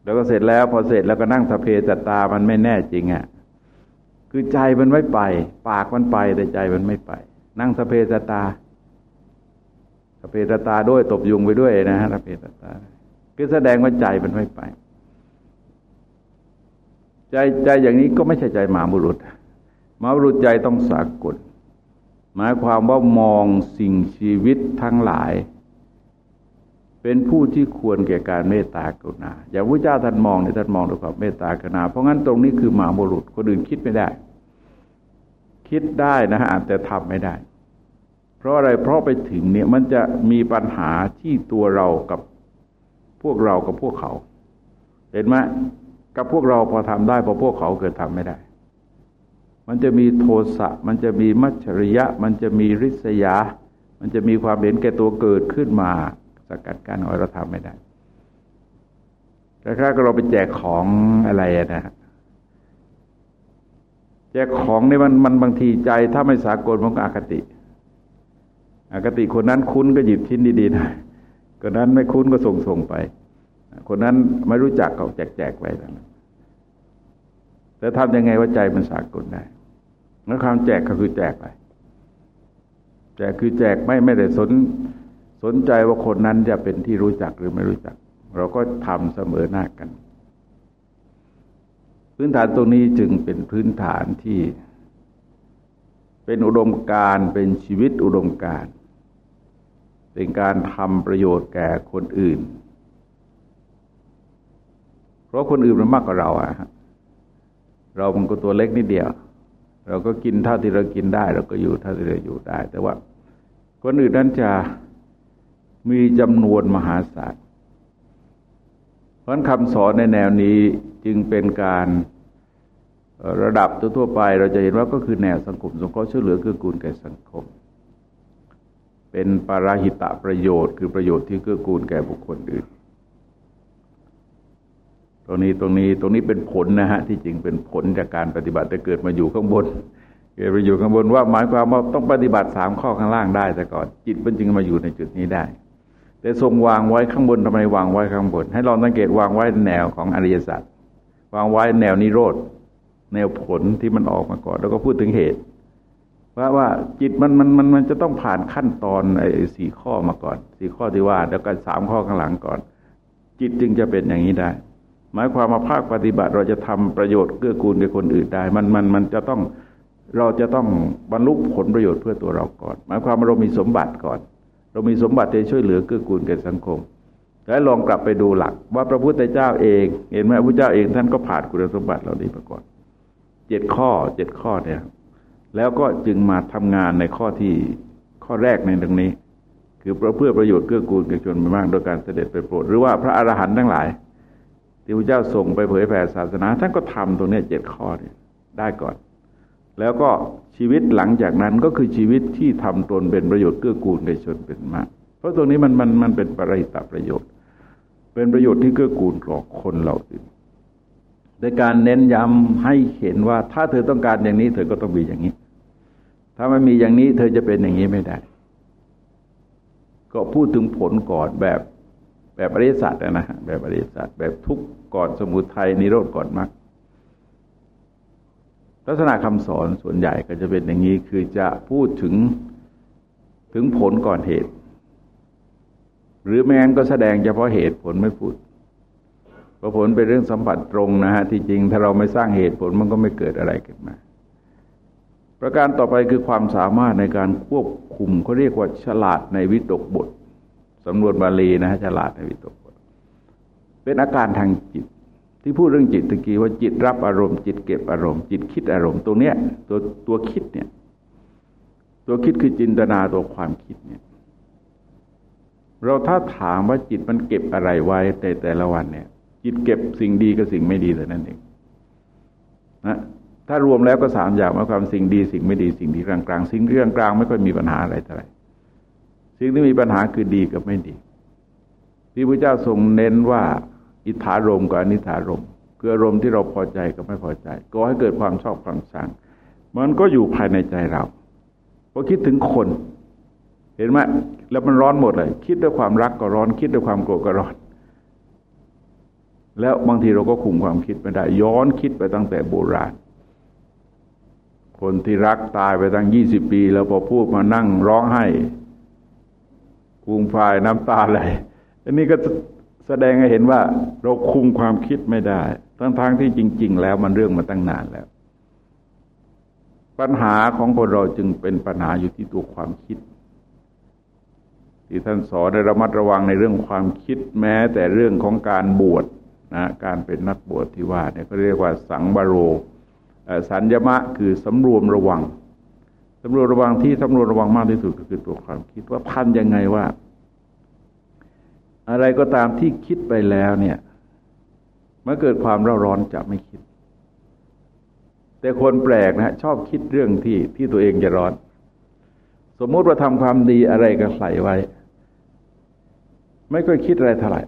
แล้วก็เสร็จแล้วพอเสร็จแล้วก็นั่งสะเพจัตตามันไม่แน่จริงอะคือใจมันไม่ไป ปากมันไปแต่ใจมันไม่ไป นั่งสะเพจัตตาสะเพจัตตาด้วยตบยุงไปด้วยนะฮะสะเพจัตตาคือแสดงว่าใจมันไม่ไป ใจใจอย่างนี้ก็ไม่ใช่ใจหมาบุรุษหมาบุรุษใจต้องสากล หมายความว่ามองสิ่งชีวิตทั้งหลาย เป็นผู้ที่ควรแก่การเมตตากรุณาอย่างพระเจ้าท่านมองเนี่ยท่านมองด้วยความเมตตากรุณา เพราะงั้นตรงนี้คือหมาบุรุษคนอื่นคิดไม่ได้ คิดได้นะฮะแต่ทำไม่ได้ เพราะอะไรเพราะไปถึงเนี่ยมันจะมีปัญหาที่ตัวเรากับพวกเรากับพวกเขา เห็นไหม กับพวกเราพอทำได้พอพวกเขาเกิดทำไม่ได้ มันจะมีโทสะ มันจะมีมัจฉริยะ มันจะมีริษยา มันจะมีความเห็นแก่ตัวเกิดขึ้นมาสกัดการเอาเราทำไม่ได้แต่ถ้าเราไปแจกของอะไรนะแจกของนี่มันมันบางทีใจถ้าไม่สากลมันก็อคติ อคติคนนั้นคุ้นก็หยิบชิ้นดีๆนะคนนั้นไม่คุ้นก็ส่งส่งไป คนนั้นไม่รู้จักเขาแจกแจกไปแล้วแต่ทำยังไงว่าใจมันสากลได้แล้วความแจกก็คือแจกไปแจกคือแจกไม่ไม่ได้สนสนใจว่าคนนั้นจะเป็นที่รู้จักหรือไม่รู้จัก เราก็ทำเสมอหน้ากัน พื้นฐานตรงนี้จึงเป็นพื้นฐานที่ เป็นอุดมการเป็นชีวิตอุดมการ เป็นการทำประโยชน์แก่คนอื่น ราะคนอื่นมันมากกว่าเราอะเรามันก็ตัวเล็กนิดเดียว เราก็กินเท่าที่เรากินได้ เราก็อยู่เท่าที่เราอยู่ได้ แต่ว่า คนอื่นนั้นจะมีจำนวนมหาศาลเพราะคำสอนในแนวนี้จึงเป็นการระดับทั่วไป เราจะเห็นว่าก็คือแนวสังคมสงเคราะห์ช่วยเหลือเกื้อกูลแก่สังคม เป็นปาราหิตะประโยชน์ คือประโยชน์ที่เกื้อกูลแก่บุคคลอื่น ตรงนี้ตรงนี้ตรงนี้เป็นผลนะฮะที่จริงเป็นผลจากการปฏิบัติแต่เกิดมาอยู่ข้างบน เกิดไปอยู่ข้างบนว่าหมายความว่าต้องปฏิบัติสามข้อข้างล่างได้แต่ก่อน จิตมันจึงมาอยู่ในจุดนี้ได้ แต่ทรงวางไว้ข้างบนทำไมวางไว้ข้างบน ให้ลองสังเกตวางไว้แนวของอริยสัจวางไว้แนวนิโรธแนวผลที่มันออกมาก่อน แล้วก็พูดถึงเหตุว่าว่าจิตมันมันมันมันจะต้องผ่านขั้นตอนไอ้สี่ข้อมาก่อนสี่ข้อที่ว่า แล้วก็สามข้อข้างหลังก่อน จิตจึงจะเป็นอย่างนี้ได้ หมายความมาภาคปฏิบัติเราจะทำประโยชน์เกื้อกูลแก่คนอื่นได้ มันมันมันจะต้องเราจะต้องบรรลุผลประโยชน์เพื่อตัวเราก่อน หมายความว่าเรามีสมบัติก่อน เรามีสมบัติที่ช่วยเหลือเกื้อกูลแก่สังคมแล้วลองกลับไปดูหลัก ว่าพระพุทธเจ้าเอง เห็นไหมพระเจ้าเองท่านก็ผ่านคุณสมบัติเราดีมาก่อนเจ็ดข้อเจ็ดข้อเนี่ย แล้วก็จึงมาทำงานในข้อที่ข้อแรกในตรงนี้ คือเพื่อประโยชน์เกื้อกูลแก่ชนมากโดยการเสด็จไปโปรด หรือว่าพระอรหันต์ทั้งหลาย ที่พระเจ้าส่งไปเผยแผ่ศาสนา ท่านก็ทำตรงนี้เจ็ดข้อเนี่ยได้ก่อน แล้วก็ชีวิตหลังจากนั้นก็คือชีวิตที่ทำตนเป็นประโยชน์เกื้อกูลแก่ชนเป็นมาก เพราะตรงนี้มันมันมันเป็นปริตประโยชน์ เป็นประโยชน์ที่เกื้อกูลต่อคนเราอื่นในการเน้นย้ำให้เห็นว่า ถ้าเธอต้องการอย่างนี้ เธอก็ต้องมีอย่างนี้ ถ้าไม่มีอย่างนี้ เธอจะเป็นอย่างนี้ไม่ได้ ก็พูดถึงผลก่อนแบบ แบบอริยสัจนะฮะแบบอริยสัจแบบทุกข์ก่อนสมุทัยนิโรธก่อนมรรคลักษณะคำสอนส่วนใหญ่ก็จะเป็นอย่างนี้คือจะพูดถึงถึงผลก่อนเหตุ หรือแม้นก็แสดงเฉพาะเหตุผลไม่พูดเพราะผลเป็นเรื่องสัมผัสตรงนะฮะที่จริงถ้าเราไม่สร้างเหตุผลมันก็ไม่เกิดอะไรขึ้นมา ประการต่อไปคือความสามารถในการควบคุมเขาเรียกว่าฉลาดในวิตกบท สำนวนบาลีนะฮะฉลาดในวิตกเป็นอาการทางจิต ที่พูดเรื่องจิตตะกี้ว่าจิตรับอารมณ์จิตเก็บอารมณ์จิตคิดอารมณ์ตรงเนี้ยตัวตัวคิดเนี่ย ตัวคิดคือจินตนาตัวความคิดเนี่ย เราถ้าถามว่าจิตมันเก็บอะไรไว้แต่แต่ละวันเนี่ย จิตเก็บสิ่งดีกับสิ่งไม่ดีแต่นั้นเองนะถ้ารวมแล้วก็สามอย่างมาความสิ่งดีสิ่งไม่ดีสิ่งที่กลางกลางสิ่งเรื่องกลางไม่ค่อยมีปัญหาอะไรเท่าไหร่ สิ่งที่มีปัญหาคือดีกับไม่ดี ที่พระเจ้าทรงเน้นว่า อิทธารมกับอนิธารมคืออารมณ์ที่เราพอใจกับไม่พอใจ ก็ให้เกิดความชอบความชัง มันก็อยู่ภายในใจเราพอคิดถึงคน เห็นไหมแล้วมันร้อนหมดเลย คิดด้วยความรักก็ร้อน คิดด้วยความโกรธก็ร้อน แล้วบางทีเราก็คุมความคิดไม่ได้ ย้อนคิดไปตั้งแต่โบราณคนที่รักตายไปตั้งยี่สิบปี แล้วพอพูดมานั่งร้องไห้ คุมฟายน้ำตาไหลอันนี้ก็แสดงให้เห็นว่าเราคุมความคิดไม่ได้ ทั้งๆทที่จริง ๆ แล้วมันเรื่องมาตั้งนานแล้ว ปัญหาของคนเราจึงเป็นปัญหาอยู่ที่ตัวความคิด ที่ท่านสอนในระมัดระวังในเรื่องความคิดแม้ แต่เรื่องของการบวชนะการเป็นนักบวชที่ว่าเนี่ยก็เรียกว่าสังบโรสัญญมะคือสำรวมระวัง สำรวมระวังที่สำรวมระวังมากที่สุดก็คือตัวความคิดว่าพันยังไงว่า อะไรก็ตามที่คิดไปแล้วเนี่ยเมื่อเกิดความเร่าร้อนจะไม่คิด แต่คนแปลกนะชอบคิดเรื่องที่ที่ตัวเองจะร้อน สมมติว่าทำความดีอะไรก็ใส่ไว้ ไม่ค่อยคิดอะไรเท่าไหร่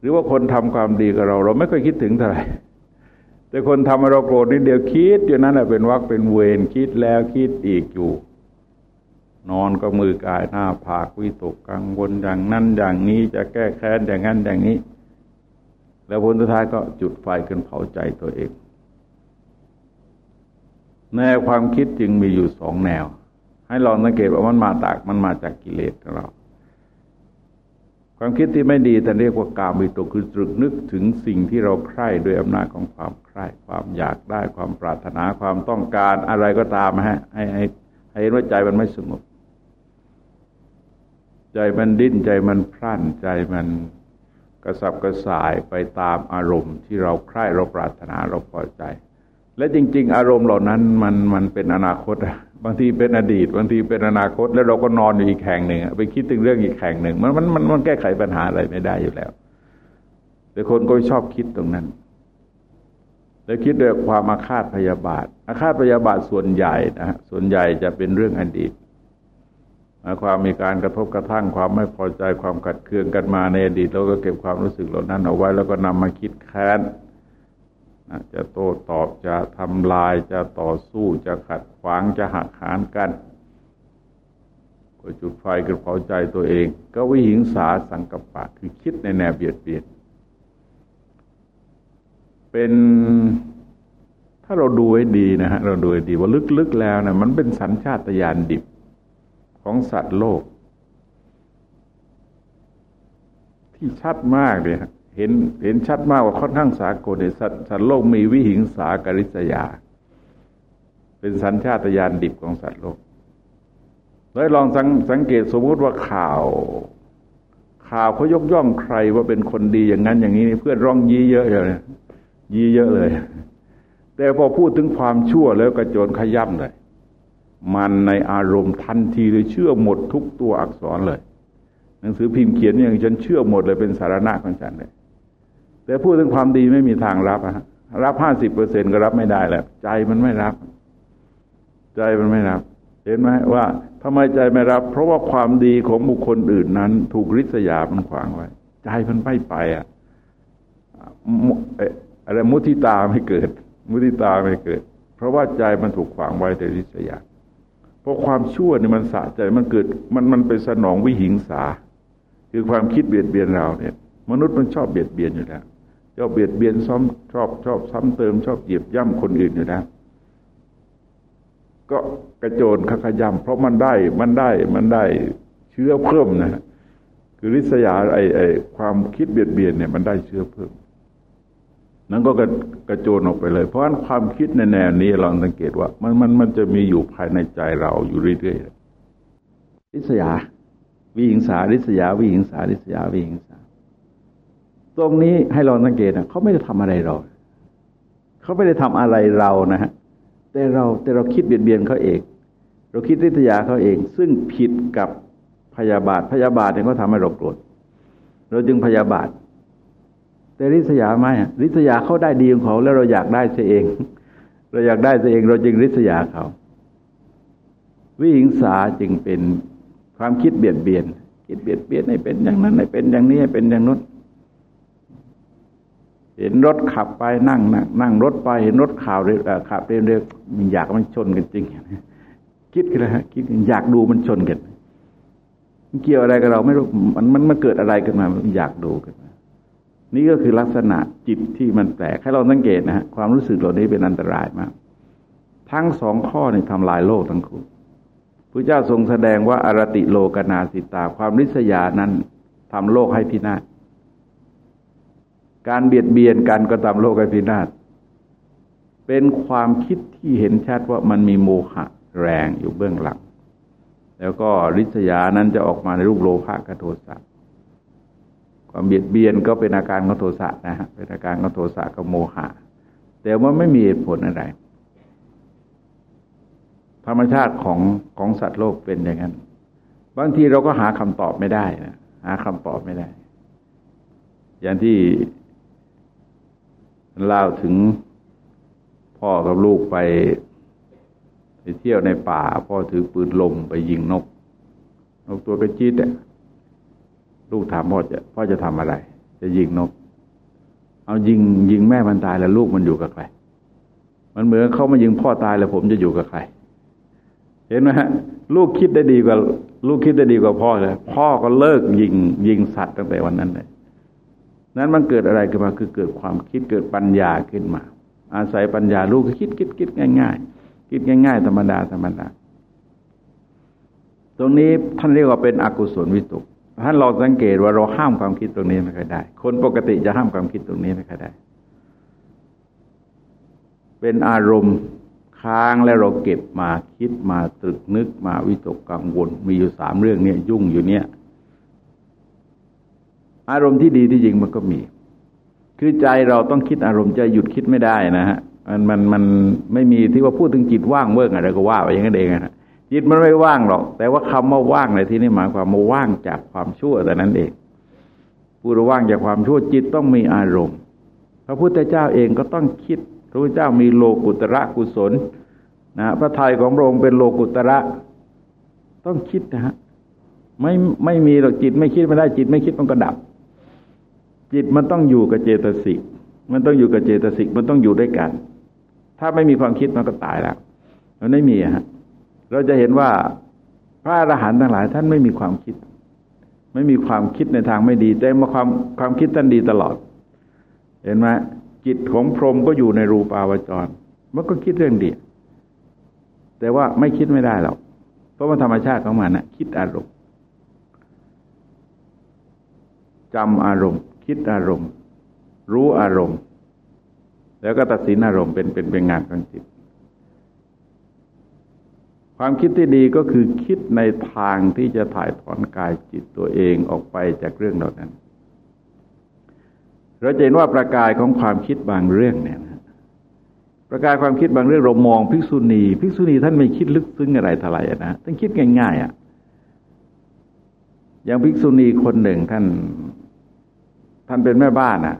หรือว่าคนทำความดีกับเรา เราไม่ค่อยคิดถึงเท่าไหร่ แต่คนทำเราโกรธนิดเดียวคิดอยู่นั้นแหละเป็นวักเป็นเวรคิดแล้วคิดอีกอยู่ นอนก็มือกายหน้าผากวิตกกังวลอย่างนั้นอย่างนี้จะแก้แค้นอย่างนั้นอย่างนี้ แล้วผลสุดท้ายก็จุดไฟขึ้นเผาใจตัวเองแนวความคิดจึงมีอยู่สองแนว ให้ลองสังเกตว่ามันมาจากมันมาจากกิเลสของเรา ความคิดที่ไม่ดีแต่เรียกว่ากามิตกคือตรึกนึกถึงสิ่งที่เราใคร่ด้วยอำนาจของความใคร่ความอยากได้ความปรารถนาความต้องการอะไรก็ตามฮะให้ให้ให้เห็นว่าใจมันไม่สงบ ใจมันดิ้นใจมันพร่านใจมันกระสับกระส่ายไปตามอารมณ์ที่เราใคร่เราปรารถนาเราพอใจ และจริง ๆ อารมณ์เหล่านั้นมันมันเป็นอนาคต บางทีเป็นอดีต บางทีเป็นอนาคต แล้วเราก็นอนอยู่อีกแห่งหนึ่งไปคิดถึงเรื่องอีกแห่งหนึ่งมันมันมันมันแก้ไขปัญหาอะไรไม่ได้อยู่แล้ว แต่คนก็ชอบคิดตรงนั้น แล้วคิดด้วยความอาฆาตพยาบาทอาฆาตพยาบาทส่วนใหญ่นะฮะส่วนใหญ่จะเป็นเรื่องอดีตความมีการกระทบกระทั่งความไม่พอใจความขัดเคืองกันมาในอดีตเราก็เก็บความรู้สึกเหล่านั้นเอาไว้ แล้วก็นำมาคิดแค้น จะโต้ตอบจะทำลายจะต่อสู้จะขัดขวางจะหักหานกันก็จุดไฟกระเผาใจตัวเอง ก็วิหิงสาสังกปะ คือคิดในแนวเบียดเบียนเป็นถ้าเราดูให้ดีนะฮะเราดูให้ดีว่าลึกๆแล้วนะมันเป็นสัญชาตญาณดิบของสัตว์โลก ที่ชัดมากเลยฮะ เห็นเห็นชัดมากว่าค่อนข้างสากลเนี่ยสัตว์สัตว์โลกมีวิหิงสากริษยา เป็นสัญชาตญาณดิบของสัตว์โลกแล้วลองสังสังเกตสมมติว่าข่าว ข่าวเขายกย่องใครว่าเป็นคนดีอย่างนั้นอย่างนี้เพื่อนร้องยี้เยอะเลยยี้เยอะเลย แต่พอพูดถึงความชั่วแล้วกระโจนขย่ำเลย มันในอารมณ์ทันทีเลยเชื่อหมดทุกตัวอักษรเลย หนังสือพิมพ์เขียนอย่างฉันเชื่อหมดเลยเป็นสารณะของฉันเลย แต่พูดถึงความดีไม่มีทางรับอะรับห้าสิบเปอร์เซ็นก็รับไม่ได้แล้วใจมันไม่รับ ใจมันไม่รับ เห็นไหมว่าทำไมใจไม่รับ เพราะว่าความดีของบุคคลอื่นนั้น ถูกริษยามันขวางไว้ ใจมันไม่ไปอะอะไรมุทิตาไม่เกิด มุทิตาไม่เกิด เพราะว่าใจมันถูกขวางไว้แต่ริษยาเพราะความชั่วเนี่ยมันสะใจมันเกิดมันมันไปสนองวิหิงสา คือความคิดเบียดเบียนเราเนี่ย มนุษย์มันชอบเบียดเบียนอยู่แล้ว ชอบเบียดเบียนซ้อมชอบชอบซ้ำเติม ชอบเหยียบย่ำคนอื่นอยู่แล้วก็กระโจนขย่ำเพราะมันได้มันได้มันได้เชื้อเพิ่มนะ คือริษยาไอไอความคิดเบียดเบียนเนี่ยมันได้เชื้อเพิ่ม นั้นก็กระโจนออกไปเลย เพราะฉะนั้นความคิดในแนวนี้เราสังเกตว่า มันมันมันจะมีอยู่ภายในใจเราอยู่เรื่อยๆริษยาวิหิงสาริษยาวิหิงสาริษยาวิหิงสา ตรงนี้ให้เราสังเกตนะเขาไม่ได้ทำอะไรเรา เขาไม่ได้ทำอะไรเรานะฮะแต่เราแต่เราคิดเบียดเบียนเขาเอง เราคิดริษยาเขาเอง ซึ่งผิดกับพยาบาทพยาบาทเนี่ยเขาทำให้เราโกรธเราจึงพยาบาท แต่ริษยาไม่ริษยาเขาได้ดีของเขาแล้วเราอยากได้เสียเอง เราอยากได้เสียเอง เราจึงริษยาเขา วิหิงสาจึงเป็นความคิดเบียดเบียน คิดเบียดเบียนให้เป็นอย่างนั้นให้เป็นอย่างนี้ให้เป็นอย่างนู้น เห็นรถขับไปนั่งนั่งนั่งรถไปเห็นรถข่าวเร็วขับเร็วๆมันอยากมันชนกันจริง คิดกันเลยฮะคิดอยากดูมันชนกันเกี่ยวอะไรกับเราไม่รู้มันมันมันเกิดอะไรขึ้นมาอยากดูกันนี่ก็คือลักษณะจิตที่มันแปลกให้เราสังเกตนะฮะความรู้สึกเหล่านี้เป็นอันตรายมาก ทั้งสองข้อนี่ทำลายโลกทั้งคู่พระเจ้าทรงแสดงว่าอารติโลกนาสิตา ความริษยานั้นทำโลกให้พินาศ การเบียดเบียนกันก็ทำโลกให้พินาศเป็นความคิดที่เห็นชัดว่ามันมีโมหะแรงอยู่เบื้องหลัง แล้วก็ริษยานั้นจะออกมาในรูปโลภะกับโทสะความเบียดเบียนก็เป็นอาการของโทสะนะฮะเป็นอาการของโทสะกับโมหะ แต่ว่าไม่มีเหตุผลอะไร ธรรมชาติของของสัตว์โลกเป็นอย่างนั้น บางทีเราก็หาคำตอบไม่ได้นะหาคำตอบไม่ได้ อย่างที่ เล่าถึงพ่อกับลูกไป ไปเที่ยวในป่า พ่อถือปืนลมไปยิงนก นกตัวกระจิดอะลูกถามพ่อจะพ่อจะทำอะไร จะยิงนก เอายิงยิงแม่มันตายแล้วลูกมันอยู่กับใคร มันเหมือนเขามายิงพ่อตายแล้วผมจะอยู่กับใคร เห็นไหมฮะ ลูกคิดได้ดีกว่า ลูกคิดได้ดีกว่าพ่อเลยพ่อก็เลิกยิงยิงสัตว์ตั้งแต่วันนั้นเลย นั้นมันเกิดอะไรขึ้นมาคือเกิดความคิดเกิดปัญญาขึ้นมา อาศัยปัญญาลูกคิดคิดคิดง่าย ๆ คิดง่าย ๆ ธรรมดาธรรมดาตรงนี้ท่านเรียกว่าเป็นอกุศลวิตกท่านลองสังเกตว่าเราห้ามความคิดตรงนี้ไม่ค่อยได้ คนปกติจะห้ามความคิดตรงนี้ไม่ค่อยได้ เป็นอารมณ์ค้างแล้วเราเก็บมาคิดมาตรึกนึกมาวิตกกังวล มีอยู่สามเรื่องเนี่ยยุ่งอยู่เนี่ย อารมณ์ที่ดีที่จริงมันก็มี คือใจเราต้องคิดอารมณ์จะหยุดคิดไม่ได้นะฮะมันมันมันไม่มีที่ว่าพูดถึงจิตว่างเวิร์กอะไรก็ว่าไปอย่างนั้นเองนะจิตมันไม่ว่างหรอก แต่ว่าคำว่าว่างในที่นี้หมายความว่าว่างจากความชั่วแต่นั้นเองผู้ว่างจากความชั่วจิตต้องมีอารมณ์ พระพุทธเจ้าเองก็ต้องคิดพระพุทธเจ้ามีโลกุตระกุศลนะพระทัยของพระองค์เป็นโลกุตระ ต้องคิดนะฮะไม่ไม่มีหรอกจิตไม่คิดไม่ได้จิตไม่คิดมันก็ดับ จิตมันต้องอยู่กับเจตสิก มันต้องอยู่กับเจตสิก มันต้องอยู่ด้วยกัน ถ้าไม่มีความคิดมันก็ตายแล้ว มันไม่มีฮะ เราจะเห็นว่าพระอรหันต์ทั้งหลาย ท่านไม่มีความคิด ไม่มีความคิดในทางไม่ดี แต่มาความความคิดท่านดีตลอด เห็นไหมจิตของพรหมก็อยู่ในรูปาวจร มันก็คิดเรื่องดีแต่ว่าไม่คิดไม่ได้หรอก เพราะว่าธรรมชาติของมันนะคิดอารมณ์จำอารมณ์ คิดอารมณ์ รู้อารมณ์ แล้วก็ตัดสินอารมณ์เป็นเป็นเป็นงานของจิต ความคิดที่ดีก็คือคิดในทางที่จะถ่ายถอนกายจิตตัวเองออกไปจากเรื่องเหล่านั้น เราเห็นว่าประกายของความคิดบางเรื่องเนี่ยประกายความคิดบางเรื่องเรามองภิกษุณีภิกษุณีท่านไม่คิดลึกซึ้งอะไรท่าไหร่นะท่านคิดง่ายๆอะอย่างภิกษุณีคนหนึ่งท่าน ท่านเป็นแม่บ้านอะ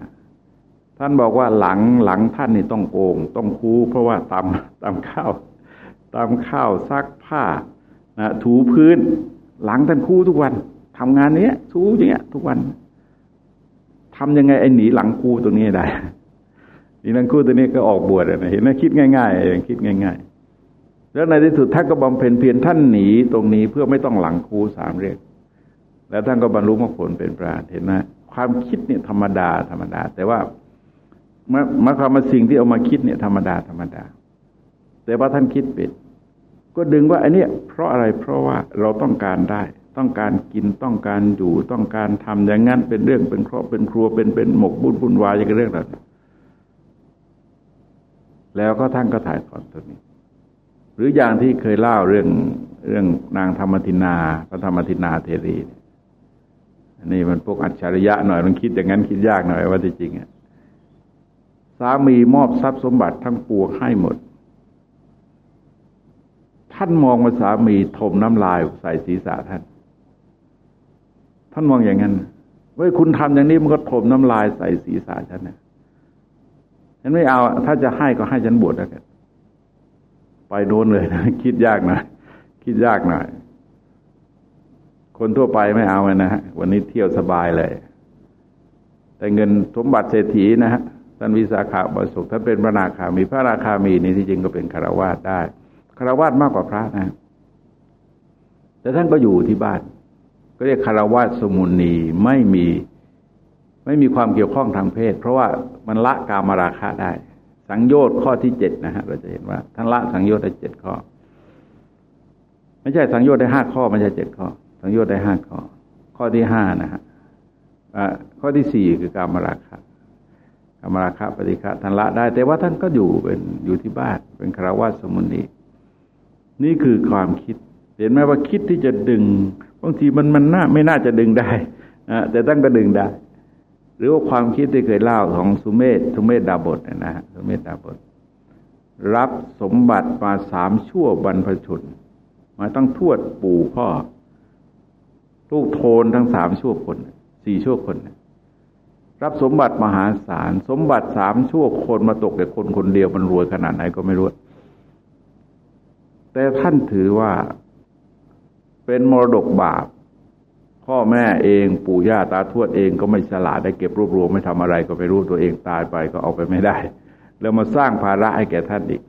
ท่านบอกว่าหลังหลังท่านนี่ต้องโกง ต้องคูเพราะว่าตำตำข้าวตำข้าวซักผ้านะถูพื้น หลังท่านคูทุกวันทำงานนี้ถูอย่างเงี้ย ทุกวันทำยังไงไอ้หนีหลังคูตรงนี้ได้อีนังคูตัวนี้ก็ออกบวชนะเห็นไหมคิดง่ายๆอย่างคิดง่าย ๆ แล้วในที่สุดท่านก็บำเพ็ญเพียรท่านหนีตรงนี้เพื่อไม่ต้องหลังคูสามเรียก แล้วท่านก็บรรลุมรรคผลเป็นพระเห็นไหมความคิดเนี่ยธรรมดาธรรมดา แต่ว่ามาความมาสิ่งที่เอามาคิดเนี่ยธรรมดาธรรมดา แต่ว่าท่านคิดเป็นก็ดึงว่าอันนี้เพราะอะไรเพราะว่าเราต้องการได้ ต้องการกินต้องการอยู่ต้องการทำอย่างนั้นเป็นเรื่องเป็นครอบเป็นครัวเป็นเป็นหมกบุญบุญวายอย่างเรื่องนั้นแล้วก็ท่านก็ถ่ายทอดตัวนี้ หรืออย่างที่เคยเล่าเรื่องเรื่องนางธรรมทินาพระธรรมทินาเทรี นนี้มันพวกอัจฉริยะหน่อยมันคิดอย่างนั้นคิดยากหน่อยว่าจริงอะสามีมอบทรัพย์สมบัติทั้งปวงให้หมด ท่านมองว่าสามีถมน้ำลายใส่ศีรษะท่าน ท่านมองอย่างนั้นเว้ยคุณทำอย่างนี้มันก็ถมน้ำลายใส่ศีรษะฉันนะฉันไม่เอา ถ้าจะให้ก็ให้ฉันบวชแล้วกันไปโน้นเลยนะคิดยากหน่อยคิดยากหน่อย คนทั่วไปไม่เอาเลยนะฮะวันนี้เที่ยวสบายเลย แต่เงินสมบัติเศรษฐีนะฮะท่านวิสาขาบสุขท่านเป็นพระนาคามีพระราคามีนี่ที่จริงก็เป็นคารวาสได้คารวาสมากกว่าพระนะ แต่ท่านก็อยู่ที่บ้าน ก็เรียกคารวาสสมุนีไม่มีไม่มีความเกี่ยวข้องทางเพศ เพราะว่ามันละกามราคะได้ สังโยชน์ข้อที่เจ็ดนะฮะเราจะเห็นว่าท่านละสังโยชน์ได้เจ็ดข้อ ไม่ใช่สังโยชน์ได้ห้าข้อไม่ใช่เจ็ดข้อ สังโยชน์ได้ห้าข้อ ข้อที่ห้านะฮะข้อที่สี่คือการมราคะกามราคะปฏิฆะท่านละได้ แต่ว่าท่านก็อยู่เป็นอยู่ที่บ้านเป็นคารวะสมุนีนี่คือความคิด เห็นไหมว่าคิดที่จะดึงบางทีมันมันน่าไม่น่าจะดึงได้แต่ตั้งก็ดึงได้ หรือว่าความคิดที่เคยเล่าของสุเมธสุเมธดาบทนะฮะสุเมธดาบทรับสมบัติมาสามชั่วบรรพชนมาต้องทวดปู่พ่อ ลูกโทนทั้งสามชั่วคนสี่ชั่วคน รับสมบัติมหาศาล สมบัติสามชั่วคนมาตกแต่คนคนเดียวมันรวยขนาดไหนก็ไม่รู้ แต่ท่านถือว่าเป็นมรดกบาป พ่อแม่เองปู่ย่าตาทวดเองก็ไม่ฉลาดได้เก็บรวบรวมไม่ทำอะไรก็ไปรู้ตัวเองตายไปก็เอาไปไม่ได้ แล้วมาสร้างภาระให้แก่ท่านอีก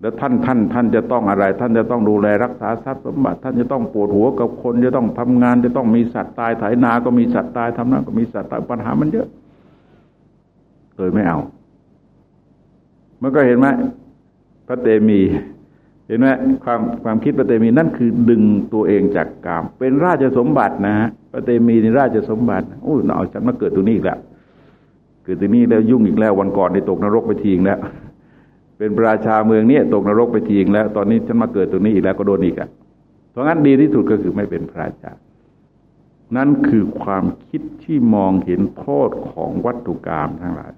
แล้วท่านท่านท่านจะต้องอะไร ท่านจะต้องดูแลรักษาทรัพย์สมบัติ ท่านจะต้องปวดหัวกับคน จะต้องทำงาน จะต้องมีสัตว์ตายไถนา ก็มีสัตว์ตายทำนาก็มีสัตว์ตายปัญหามันเยอะเลยไม่เอา มันก็เห็นไหมพระเตมี เห็นไหมความความคิดพระเตมีนั่นคือดึงตัวเองจากกาม เป็นราชสมบัตินะฮะพระเตมีในราชสมบัติโอ้ยเอาฉันมาเกิดตัวนี้อีกแล้วเกิดตัวนี้แล้วยุ่งอีกแล้ววันก่อนได้ตกนรกไปทีงแล้ว เป็นประชาเมืองนี้ตกนรกไปทีงแล้ว ตอนนี้ฉันมาเกิดตัวนี้อีกแล้วก็โดนอีกอะเพราะงั้นดีที่สุดก็คือไม่เป็นพระราชา นั่นคือความคิดที่มองเห็นโทษของวัตถุกรรมทั้งหลาย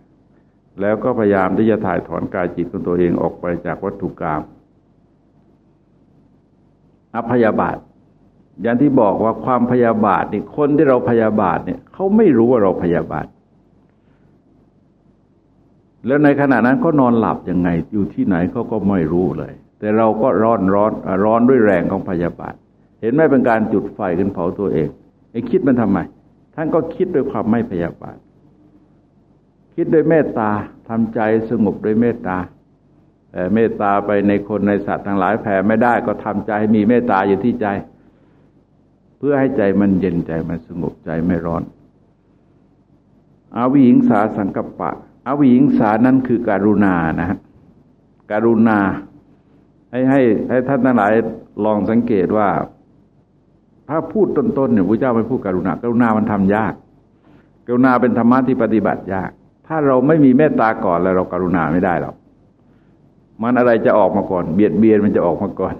แล้วก็พยายามที่จะถ่ายถอนกายจิตของตัวเองออกไปจากวัตถุกรรมอภยาบาท อย่างที่บอกว่าความพยาบาทนี่คนที่เราพยาบาทเนี่ยเขาไม่รู้ว่าเราพยาบาท แล้วในขณะนั้นเขานอนหลับยังไงอยู่ที่ไหนเขาก็ไม่รู้เลย แต่เราก็ร้อนร้อนร้อนด้วยแรงของพยาบาท เห็นไหมเป็นการจุดไฟขึ้นเผาตัวเองไอ้คิดมันทำไม ท่านก็คิดด้วยความไม่พยาบาท คิดด้วยเมตตาทำใจสงบด้วยเมตตาแต่เมตตาไปในคนในสัตว์ทั้งหลายแผ่ไม่ได้ก็ทำใจมีเมตตาอยู่ที่ใจ เพื่อให้ใจมันเย็นใจมันสงบใจไม่ร้อน อาวิหิงสาสังกปะ อาวิหิงสานั้นคือการุณานะฮะการุณา ให้ให้ให้ท่านทั้งหลายลองสังเกตว่า ถ้าพูดต้นๆเนี่ยพระเจ้าไม่พูดการุณาการุณามันทำยากการุณาเป็นธรรมะที่ปฏิบัติยาก ถ้าเราไม่มีเมตตาก่อนแล้วเราการุณาไม่ได้หรอกมันอะไรจะออกมาก่อน เบียดเบียนมันจะออกมาก่อน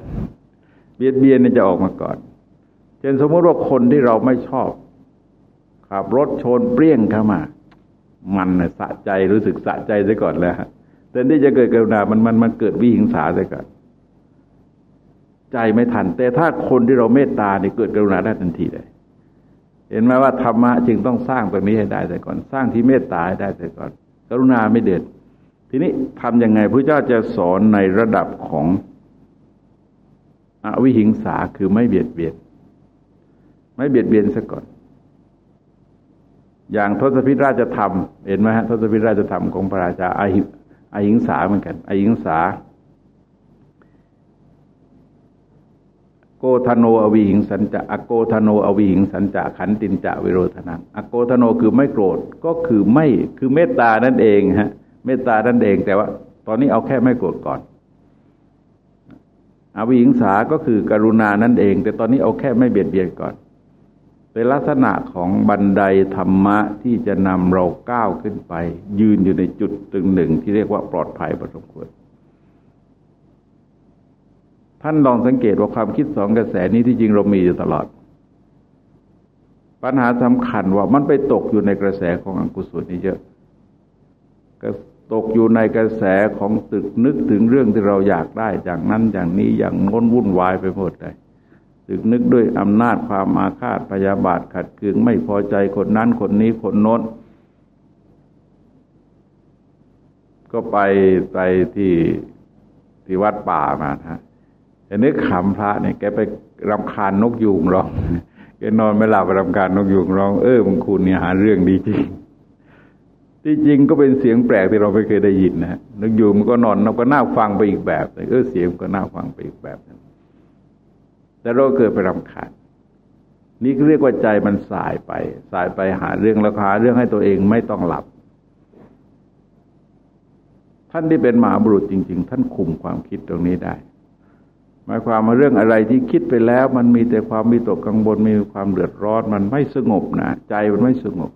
เบียดเบียนมันจะออกมาก่อนเช่นสมมติว่าคนที่เราไม่ชอบขับรถชนเปรี้ยงเข้ามา มันสะใจรู้สึกสะใจซะก่อนแล้วแต่ที่จะเกิดกรุณา มันมันมันเกิดวิหิงสาซะก่อนใจไม่ทัน แต่ถ้าคนที่เราเมตตาเนี่ยเกิดกรุณาได้ทันทีเลย เห็นไหมว่าธรรมะจึงต้องสร้างตัวนี้ให้ได้แต่ก่อน สร้างที่เมตตาให้ได้แต่ก่อน กรุณาไม่เด็ดทีนี้ทำยังไงพระเจ้าจะสอนในระดับของอวิหิงสาคือไม่เบียดเบียน ไม่เบียดเบียนซะก่อน อย่างทศพิธราชธรรม เห็นไหมฮะทศพิธราชธรรมของพระราชาอาหิอหิงสาเหมือนกันอหิงสา โกธโนอวิหิงสัญจะอโกธโนอวิหิงสัญจะขันตินจะวิโรธนังอโกธโนคือไม่โกรธก็คือไม่คือเมตตานั่นเองฮะเมตตาท่นเองแต่ว่า ตอนนี้เอาแค่ไม่โกรธก่อนอวิหิงสาก็คือกรุณานั่นเอง แต่ตอนนี้เอาแค่ไม่เบียดเบียนก่อน เป็นลักษณะของบันไดธรรมะที่จะนำเราก้าวขึ้นไป ยืนอยู่ในจุดตึงหนึ่งที่เรียกว่าปลอดภัยพอสมควรท่านลองสังเกตว่าความคิดสองกระแสนี้ที่จริงเรามีอยู่ตลอด ปัญหาสำคัญว่ามันไปตกอยู่ในกระแสของอังกุศลนี่เยอะตกอยู่ในกระแสของตึกนึกถึงเรื่องที่เราอยากได้ อย่างนั้นอย่างนี้อย่างโน้นวุ่นวายไปหมดเลย ตึกนึกด้วยอำนาจความอาฆาตพยาบาทขัดเคืองไม่พอใจคนนั้นคนนี้คนโน้น ก็ไปไปที่ที่วัดป่ามาฮะแต่นึกขำพระเนี่ยแกไปรำคาญนกยูงร้องแกนอนไม่หลับไปรำคาญนกยูงร้องเออมึงคุณเนี่ยหาเรื่องดีจริงที่จริงก็เป็นเสียงแปลกที่เราไม่เคยได้ยินนะนกยู่มันก็นอนเราก็น่าฟังไปอีกแบบเออเสียงก็น่าฟังไปอีกแบบนึง แต่เราเกิดไปรำคาญนี่เรียกว่าใจมันสายไป สายไปหาเรื่องแล้วหาเรื่องให้ตัวเองไม่ต้องหลับ ท่านที่เป็นมหาบุรุษจริง ๆ ท่านคุมความคิดตรงนี้ได้ หมายความว่าเรื่องอะไรที่คิดไปแล้ว มันมีแต่ความมีตกกังวลมีความเดือดร้อน มันไม่สงบนะใจมันไม่สงบ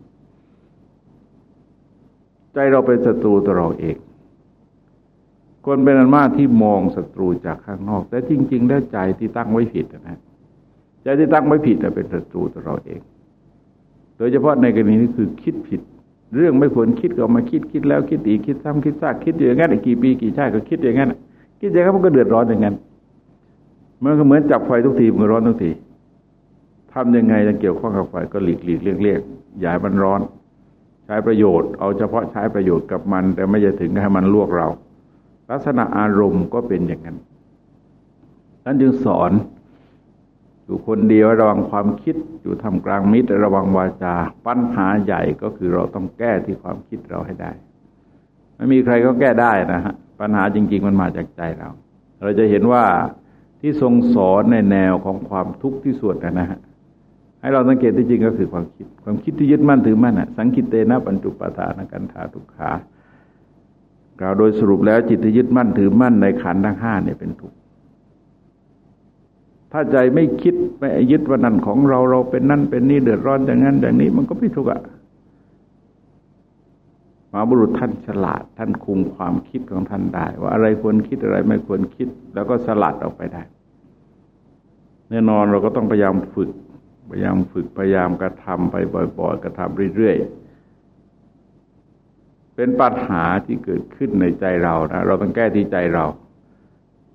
ใจเราเป็นศัตรูต่อเราเอง คนเป็นอันมากที่มองศัตรูจากข้างนอก แต่จริง ๆ แล้วใจที่ตั้งไว้ผิดนะใจที่ตั้งไว้ผิดแต่เป็นศัตรูต่อเราเอง โดยเฉพาะในกรณีนี้คือคิดผิด เรื่องไม่ควรคิดก็มาคิดคิดแล้วคิดอีกคิดซ้ำคิดซากคิดอย่างนั้นกี่ปีกี่ชาติก็คิดอย่างนั้นคิดอย่างนั้นมันก็เดือดร้อนอย่างนั้นมันก็เหมือนจับไฟทุกทีมันร้อนทุกทีทำยังไงจะเกี่ยวข้องกับไฟก็หลีกหลีกเลี่ยงเลี่ยงอย่ามันร้อน ใช้ประโยชน์ เอาเฉพาะใช้ประโยชน์กับมัน แต่ไม่จะถึงให้มันลวกเรา ลักษณะอารมณ์ก็เป็นอย่างนั้นท่านจึงสอนอยู่คนเดียวระวังความคิดอยู่ทำกลางมิตรระวังวาจา ปัญหาใหญ่ก็คือเราต้องแก้ที่ความคิดเราให้ได้ ไม่มีใครก็แก้ได้นะฮะปัญหาจริง ๆ มันมาจากใจเรา เราจะเห็นว่าที่ทรงสอนในแนวของความทุกข์ที่สุดนะฮะให้เราสังเกตที่จริงก็คือความคิด ความคิดที่ยึดมั่นถือมั่นอะสังคิตเตนะปัญจุปทานกันธาทุกขา กล่าวโดยสรุปแล้วจิตที่ยึดมั่นถือมั่นในขันธ์ทั้งห้าเนี่ยเป็นทุกข์ถ้าใจไม่คิดไม่ยึดว่านั่นของเราเราเป็นนั่นเป็นนี่เดือดร้อนอย่างนั้นอย่างนี้มันก็ไม่ทุกข์อะมาบุรุษท่านฉลาดท่านคุมความคิดของท่านได้ ว่าอะไรควรคิดอะไรไม่ควรคิด แล้วก็สลัดออกไปได้ แน่นอนเราก็ต้องพยายามฝึก พยายามฝึกพยายามกระทำไปบ่อย ๆ กระทำเรื่อยๆ เป็นปัญหาที่เกิดขึ้นในใจเรานะเราต้องแก้ที่ใจเรา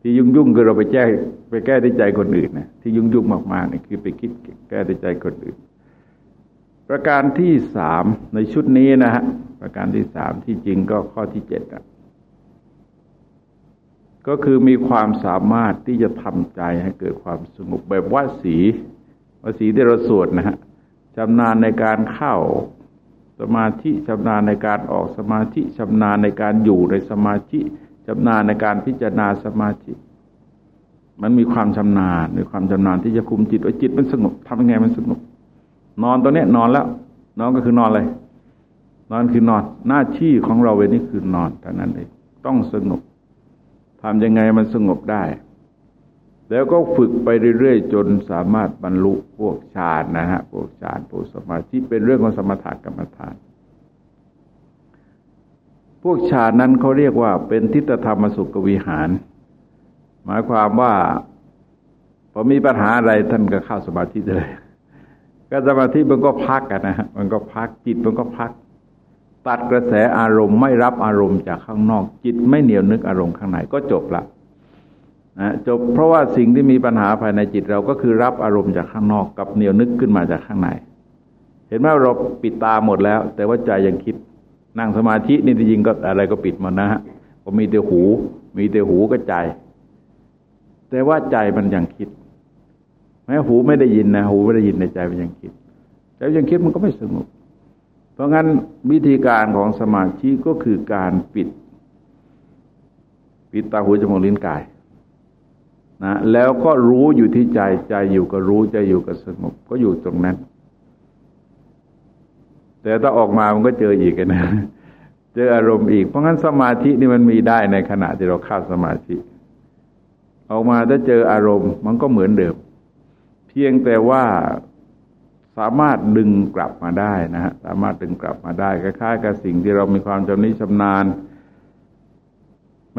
ที่ยุ่งยุ่งคือเราไปแก้ไปแก้ในใจคนอื่นนะที่ยุ่งยุ่งมากๆนี่คือไปคิดแก้ในใจคนอื่น ประการที่สามในชุดนี้นะฮะประการที่สามที่จริงก็ข้อที่เจ็ดอะก็คือมีความสามารถที่จะทำใจให้เกิดความสงบแบบว่าสีว่าสีที่เราสวดนะฮะชำนาญในการเข้า สมาธิชำนาญในการออกสมาธิชำนาญในการอยู่ในสมาธิชำนาญในการพิจารณาสมาธิ มันมีความชำนาญมีความชำนาญที่จะคุมจิตว่าจิตมันสงบทำยังไงมันสงบ นอนตอนนี้นอนแล้ว นอนก็คือนอนเลย นอนคือนอนหน้าที่ของเราเวนี้คือนอนเท่านั้นเองต้องสงบทำยังไงมันสงบได้ แล้วก็ฝึกไปเรื่อยๆ จนสามารถบรรลุพวกฌานนะฮะพวกฌานพวกสมาธิเป็นเรื่องของสมถะกรรมฐาน พวกฌานนั้นเขาเรียกว่าเป็นทิฏฐธรรมสุขวิหาร หมายความว่าพอมีปัญหาอะไรท่านก็เข้าสมาธิเลยก็สมาธิมันก็พักกันนะฮะมันก็พักจิตมันก็พัก ตัดกระแสอารมณ์ไม่รับอารมณ์จากข้างนอก จิตไม่เหนียวนึกอารมณ์ข้างในก็จบละ นะจบเพราะว่าสิ่งที่มีปัญหาภายในจิตเราก็คือรับอารมณ์จากข้างนอกกับเหนียวนึกขึ้นมาจากข้างใน เห็นไหมเราปิดตาหมดแล้ว แต่ว่าใจยังคิดนั่งสมาธินี่จริงก็อะไรก็ปิดมานะฮะผมมีแต่หู มีแต่หูก็ใจ แต่ว่าใจมันยังคิด แม้หูไม่ได้ยินนะหูไม่ได้ยินในใจมันยังคิดใจยังคิดมันก็ไม่สงบเพราะงั้นวิธีการของสมาธิก็คือการปิด ปิดตาหูจมูกลิ้นกาย นะแล้วก็รู้อยู่ที่ใจใจอยู่กับรู้ใจอยู่กับสงบก็อยู่ตรงนั้น แต่ถ้าออกมามันก็เจออีกนะเจออารมณ์อีกเพราะงั้นสมาธินี่มันมีได้ในขณะที่เราเข้าสมาธิ ออกมาถ้าเจออารมณ์มันก็เหมือนเดิม เพียงแต่ว่าสามารถดึงกลับมาได้นะฮะสามารถดึงกลับมาได้คล้ายๆกับสิ่งที่เรามีความจำนิชำนาญ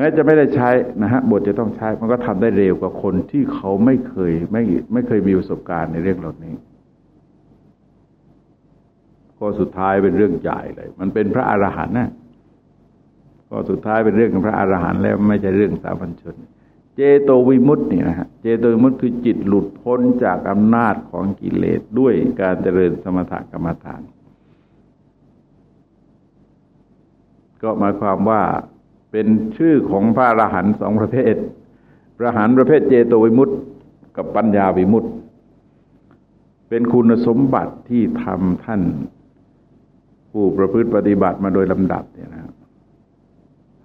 ม้จะไม่ได้ใช้นะฮะบทจะต้องใช้มันก็ทำได้เร็วกว่าคนที่เขาไม่เคยไม่ไม่เคยมีประสบการณ์ในเรื่องเหล่านี้ข้อสุดท้ายเป็นเรื่องใหญ่เลย มันเป็นพระอรหันต์นะข้อสุดท้ายเป็นเรื่องของพระอรหันต์แล้วไม่ใช่เรื่องสามัญชน เจโตวิมุตตินี่นะฮะเจโตวิมุตติคือจิตหลุดพ้นจากอำนาจของกิเลสด้วยการเจริญสมถกรรมฐาน ก็หมายความว่า เป็นชื่อของพระอรหันต์สองประเภท พระอรหันต์ประเภทเจโตวิมุตติ กับปัญญาวิมุตติ เป็นคุณสมบัติที่ทำท่าน ผู้ประพฤติปฏิบัติมาโดยลำดับเนี่ยนะ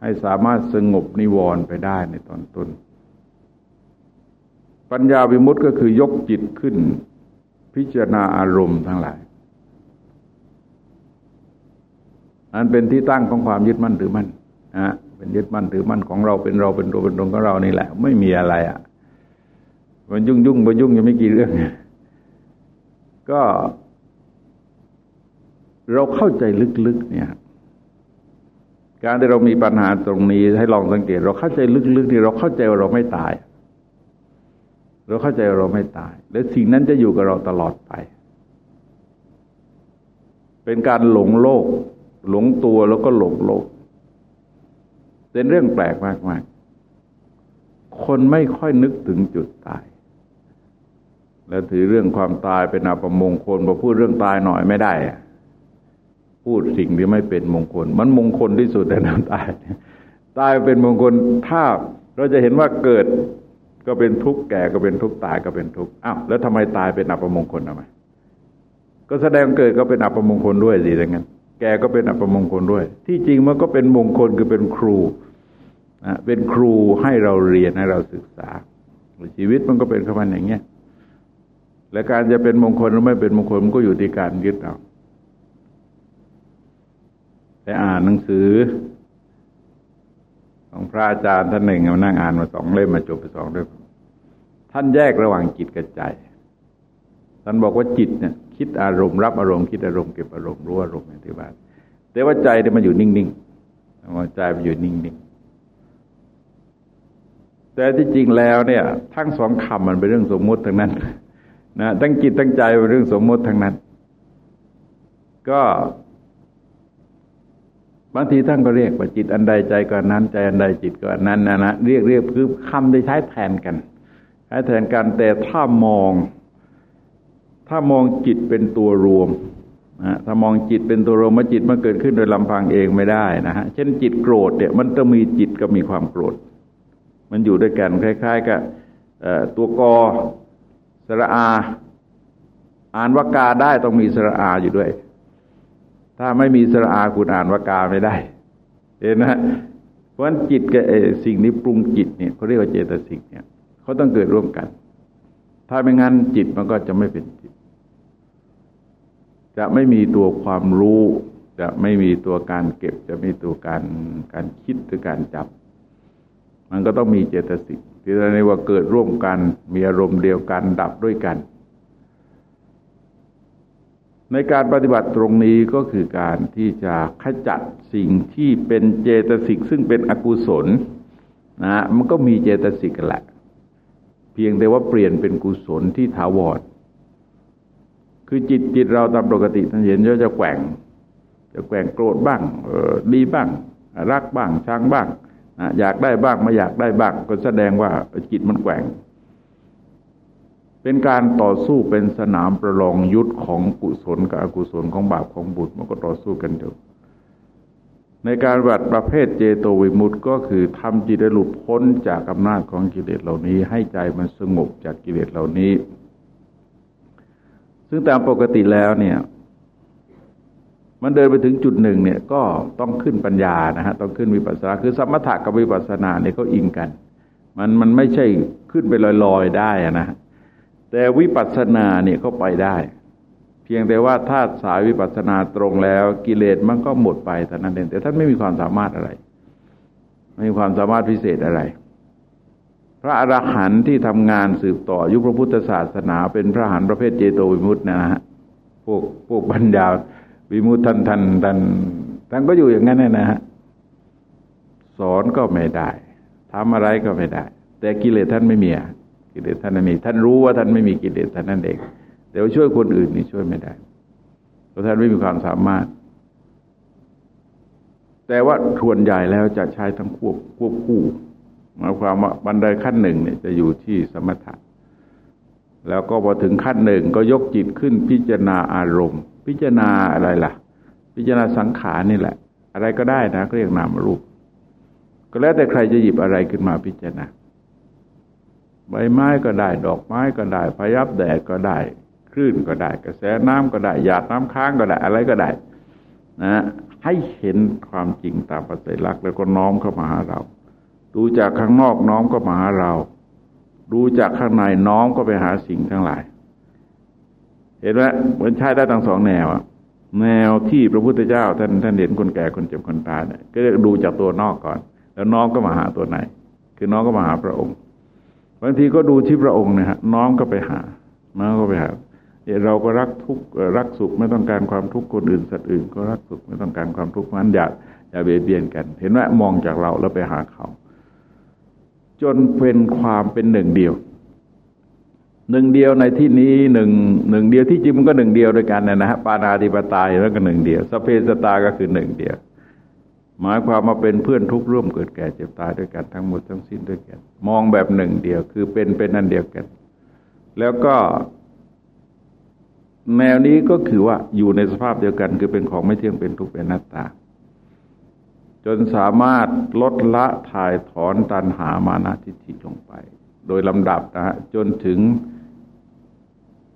ให้สามารถสงบนิวรณ์ไปได้ในตอนต้น ปัญญาวิมุตต์ก็คือยกจิตขึ้น พิจารณาอารมณ์ทั้งหลายอันเป็นที่ตั้งของความยึดมั่นถือมั่นนะ เป็นยึดมั่นถือมั่นของเราเป็นเราเป็นตัวเป็นตนของเรานี่แหละ ไม่มีอะไรอะ่ะ มันยุ่งยุ่งไปยุ่งยังไม่กี่เรื่อง ก็ เราเข้าใจลึกๆเนี่ย การที่เรามีปัญหาตรงนี้ให้ลองสังเกต เราเข้าใจลึกๆที่เราเข้าใจว่าเราไม่ตาย เราเข้าใจว่าเราไม่ตาย และสิ่งนั้นจะอยู่กับเราตลอดไป เป็นการหลงโลก หลงตัวแล้วก็หลงโลก เป็นเรื่องแปลกมากๆคนไม่ค่อยนึกถึงจุดตาย และถือเรื่องความตายเป็นอาปมงคลพอพูดเรื่องตายหน่อยไม่ได้ พูดสิ่งที่ไม่เป็นมงคล มันมงคลที่สุดแต่นั้นตาย ตายเป็นมงคลถ้าเราจะเห็นว่าเกิดก็เป็นทุกข์แก่ก็เป็นทุกข์ตายก็เป็นทุกข์อ้าวแล้วทำไมตายเป็นอัปมงคลทำไมก็แสดงเกิดก็เป็นอัปมงคลด้วยสิอย่างนั้น แกก็เป็นอัปมงคลด้วย ที่จริงมันก็เป็นมงคลคือเป็นครูนะเป็นครูให้เราเรียนให้เราศึกษาชีวิตมันก็เป็นขมันอย่างเงี้ยและการจะเป็นมงคลหรือไม่เป็นมงคลมันก็อยู่ที่การยึดเอาแต่อ่านหนังสือ ของพระอาจารย์ท่านหนึ่งมานั่งอ่านมาสองเล่มมาจบไปสองเล่มท่านแยกระหว่างจิตกับใจ ท่านบอกว่าจิตเนี่ย คิดอารมณ์รับอารมณ์คิดอารมณ์เก็บอารมณ์รู้อารมณ์อย่างที่ว่าแต่ว่าใจเนี่ยมันอยู่นิ่งๆใจมันอยู่นิ่งๆแต่ที่จริงแล้วเนี่ย ทั้งสองคำมันเป็นเรื่องสมมติทั้งนั้นนะทั้งจิตทั้งใจเป็นเรื่องสมมติทั้งนั้น ก็บางทีท่านก็เรียกว่าจิตอันใดใจก็นั้น ใจอันใดจิตก็อันนั้นนะนะเรียกเรียกคือคำได้ใช้แทนกัน ใช้แทนกันแต่ถ้ามอง ถ้ามองจิตเป็นตัวรวมนะถ้ามองจิตเป็นตัวรวมว่าจิตมันเกิดขึ้นโดยลำพังเองไม่ได้นะฮะ เช่นจิตโกรธเนี่ยมันต้องมีจิตก็มีความโกรธ มันอยู่ด้วยกันคล้าย ๆ กับตัวกอสระอา อ่านวากาได้ต้องมีสระอาอยู่ด้วย ถ้าไม่มีสระอาคุณอ่านวากาไม่ได้ เห็นนะเพราะฉะนั้นจิตกับสิ่งนี้ปรุงจิตเนี่ยเขาเรียกว่าเจตสิกเนี่ยเขาต้องเกิดร่วมกัน ถ้าไม่งั้นจิตมันก็จะไม่เป็นจิต จะไม่มีตัวความรู้ จะไม่มีตัวการเก็บ จะไม่มีตัวการการคิดหรือการจับ มันก็ต้องมีเจตสิกที่เราเรียกว่าเกิดร่วมกันมีอารมณ์เดียวกันดับด้วยกัน ในการปฏิบัติตรงนี้ก็คือการที่จะขจัดสิ่งที่เป็นเจตสิกซึ่งเป็นอกุศลนะมันก็มีเจตสิกแหละ เพียงแต่ว่าเปลี่ยนเป็นกุศลที่ถาวร คือจิตจิตเราตามปกติท่านเห็นว่าจะแกว่ง จะแกว่งโกรธบ้างดีบ้าง รักบ้างชังบ้างอยากได้บ้างไม่อยากได้บ้าง ก็แสดงว่าจิตมันแกว่ง เป็นการต่อสู้เป็นสนามประลองยุทธของกุศลกับอกุศลของบาปของบุตรมันก็ต่อสู้กันอยู่ในการวัดประเภทเจโตวิมุตต์ก็คือทำจิตให้หลุดพ้นจากอำนาจของกิเลสเหล่านี้ ให้ใจมันสงบจากกิเลสเหล่านี้ ซึ่งตามปกติแล้วเนี่ย มันเดินไปถึงจุดหนึ่งเนี่ยก็ต้องขึ้นปัญญานะฮะต้องขึ้นวิปัสสนาคือสมถะกับวิปัสสนาเนี่ยเขาอิงกัน มันมันไม่ใช่ขึ้นไปลอยๆได้นะแต่วิปัสสนาเนี่ยเขาไปได้ เพียงแต่ว่าถ้าสายวิปัสสนาตรงแล้ว กิเลสมันก็หมดไปแต่นั้นเองแต่ท่านไม่มีความสามารถอะไร ไม่มีความสามารถพิเศษอะไร ระอรหันต์ที่ทำงานสืบต่อยุคพระพุทธศาสนาเป็นพระอรหันต์ประเภทเจโตวิมุตต์นะฮะพวกพวกบัญญาวิมุตทันทันทันท่านก็อยู่อย่างนั้นนะฮะสอนก็ไม่ได้ทำอะไรก็ไม่ได้ แต่กิเลสท่านไม่มีกิเลสท่านไม่มี ท่านรู้ว่าท่านไม่มีกิเลสท่านนั่นเองแต่ว่าช่วยคนอื่นนี่ช่วยไม่ได้เพราะท่านไม่มีความสามารถ แต่ว่าทวนใหญ่แล้วจะใช้ทั้งควบควบคู่ หมายความว่าบันไดขั้นหนึ่งเนี่ยจะอยู่ที่สมถะ แล้วก็พอถึงขั้นหนึ่งก็ยกจิตขึ้นพิจารณาอารมณ์ พิจารณาอะไรล่ะ พิจารณาสังขารนี่แหละ อะไรก็ได้นะเรียกนามรูป ก็แล้วแต่ใครจะหยิบอะไรขึ้นมาพิจารณาใบไม้ก็ได้ ดอกไม้ก็ได้พยับแดดก็ได้คลื่นก็ได้ กระแสน้ำก็ได้หยาดน้ำค้างก็ได้ อะไรก็ได้ นะ ให้เห็นความจริงตามปัจจัยลักษณ์แล้วก็น้อมเข้ามาหาเรา ดูจากข้างนอกน้อมก็มาหาเรา ดูจากข้างในน้อมก็ไปหาสิ่งทั้งหลาย เห็นไหมมันใช้ได้ทั้งสองแนวอะแนวที่พระพุทธเจ้า ท่านท่านเห็นคนแก่คนเจ็บคนตายเนี่ยก็ดูจากตัวนอกก่อน แล้วน้องก็มาหาตัวไหนคือน้องก็มาหาพระองค์ บางทีก็ดูที่พระองค์นะฮะน้องก็ไปหาน้องก็ไปหาเราก็รักทุกรักสุขไม่ต้องการความทุกข์คนอื่นสัตว์อื่น ก็รักสุขไม่ต้องการความทุกข์มันอย่าอย่าเบียดเบียนกัน เห็นว่ามองจากเราแล้วไปหาเขา จนเป็นความเป็นหนึ่งเดียว หนึ่งเดียวในที่นี้หนึ่งหนึ่งเดียวที่จริงมันก็หนึ่งเดียวด้วยกันนะฮะปานาธิปไตยแล้วก็หนึ่งเดียวสเพสตาก็คือหนึ่งเดียว หมายความมาเป็นเพื่อนทุกข์ร่วมเกิดแก่เจ็บตายด้วยกันทั้งหมดทั้งสิ้นด้วยกัน มองแบบหนึ่งเดียวคือเป็นเป็นนั่นเดียวกัน แล้วก็แนวนี้ก็คือว่าอยู่ในสภาพเดียวกัน คือเป็นของไม่เที่ยงเป็นทุกข์เป็นหน้าตา จนสามารถลดละถ่ายถอนตันหามานาทิฏฐิลงไป โดยลำดับนะฮะจนถึง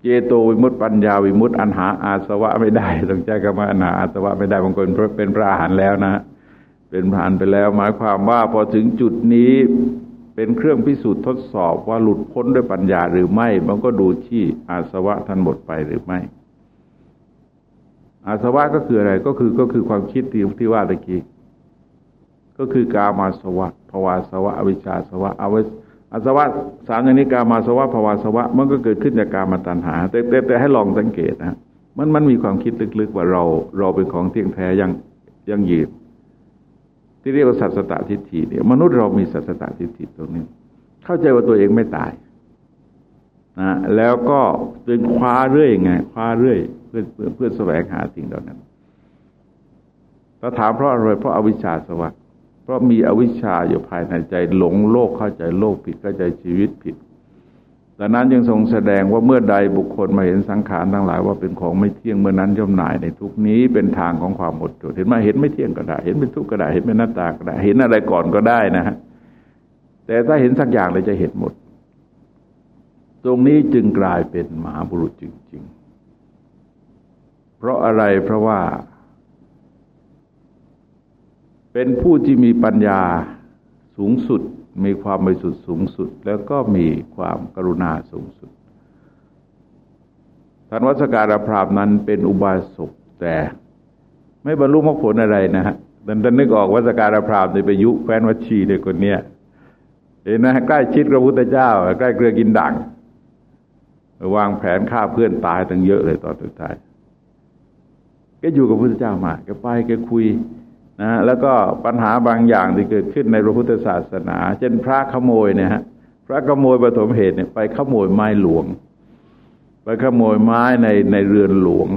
เจโตวิมุตติปัญญาวิมุตติอันหาอาสวะไม่ได้ต้องใจคำว่าอันหาอาสวะไม่ได้บางคนเป็นพระอรหันต์แล้วนะ เป็นพระอรหันต์ไปแล้ว หมายความว่าพอถึงจุดนี้เป็นเครื่องพิสูจน์ทดสอบว่าหลุดพ้นด้วยปัญญาหรือไม่ มันก็ดูที่อาสวะท่านหมดไปหรือไม่ อาสวะก็คืออะไรก็คือก็คือความคิดที่ที่ว่าตะกี้ ก็คือกามาสวะภวาสวะ อวิชชาสวะอวิอาสวะสามอย่างนี้กามาสวะภาวาสวะ มันก็เกิดขึ้นจากการมาตัณหาแต่แต่แต่ให้ลองสังเกตนะมันมันมีความคิดลึกๆว่าเราเราเป็นของเที่ยงแท้ยังยังยืนที่เรียกว่าสัตสตทิฏฐิเนี่ยมนุษย์เรามีสัตสตทิฏฐิตรงนี้ เข้าใจว่าตัวเองไม่ตายนะแล้วก็จึงคว้าเรื่อยไงคว้าเรื่อย เพื่อเพื่อเพื่อแสวงหาสิ่งเหล่านั้นถ้าถามเพราะอะไรเพราะอาวิชชาสวัสดเพ ราะมีอวิชชาอยู่ภายในใจหลงโลกเข้าใจโลกผิดเข้าใจชีวิตผิดดังนั้นจึงทรงแสดงว่าเมื่อใดบุคคลมาเห็นสังขารทั้งหลายว่าเป็นของไม่เที่ยงเมื่อนั้นย่อมหน่ายในทุกนี้เป็นทางของความหมดจดเห็นไหมเห็นไม่เที่ยงก็ได้ เห็นเป็นทุกข์ก็ได้เห็นเป็นหน้าตาก็ได้ เห็นอะไรก่อนก็ได้นะฮะแต่ถ้าเห็นสักอย่างเลยจะเห็นหมด ตรงนี้จึงกลายเป็นมหาบุรุษจริง ๆ เพราะอะไรเพราะว่า เป็นผู้ที่มีปัญญาสูงสุด มีความบริสุทธิ์สูงสุด แล้วก็มีความกรุณาสูงสุดท่านวัสการพรามนั้นเป็นอุบาสกแต่ไม่บรรลุมรรคผลอะไรนะฮะดันนึกออกวัสการพรามในไปยุแฟนวัชีในคนเนี้ยเห็นนะใกล้ชิดพระพุทธเจ้า ใกล้เกลือกินด่างวางแผนฆ่าเพื่อนตายตั้งเยอะเลยตอนสุดท้ายก็อยู่กับพระพุทธเจ้ามาก็ไปก็คุย นะแล้วก็ปัญหาบางอย่างที่เกิดขึ้นในพระพุทธศาสนา เช่นพระขโมยเนี่ยฮะพระขโมยปฐมเหตุเนี่ยไปขโมยไม้หลวง ไปขโมยไม้ในในเรือนหลวง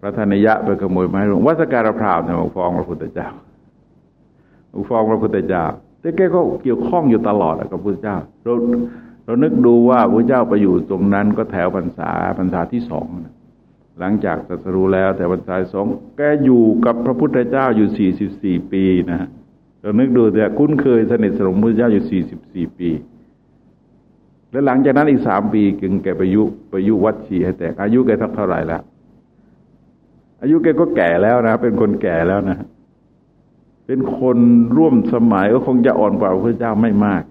พระธนยะไปขโมยไม้หลวงวัสการพราวเนี่ยมาฟ้องพระพุทธเจ้ามาฟ้องพระพุทธเจ้าแต่แกก็เกี่ยวข้องอยู่ตลอดกับพระพุทธเจ้าเราเรานึกดูว่าพระเจ้าไปอยู่ตรงนั้นก็แถวพรรษาพรรษาที่สองนะ หลังจากตรัสรู้แล้ว แต่วันสายสองแกอยู่กับพระพุทธเจ้าอยู่สี่สิบสี่ปีนะฮะเรานึกดูแต่คุ้นเคยสนิทสนมพระเจ้าอยู่สี่สิบสี่ปี แล้วหลังจากนั้นอีกสามปีกึงแกไปยุไปยุวัดชีให้แตก อายุแกทักเท่าไหร่แล้ว อายุแกก็แก่แล้วนะ เป็นคนแก่แล้วนะ เป็นคนร่วมสมัยก็คงจะอ่อนกว่าพระเจ้าไม่มาก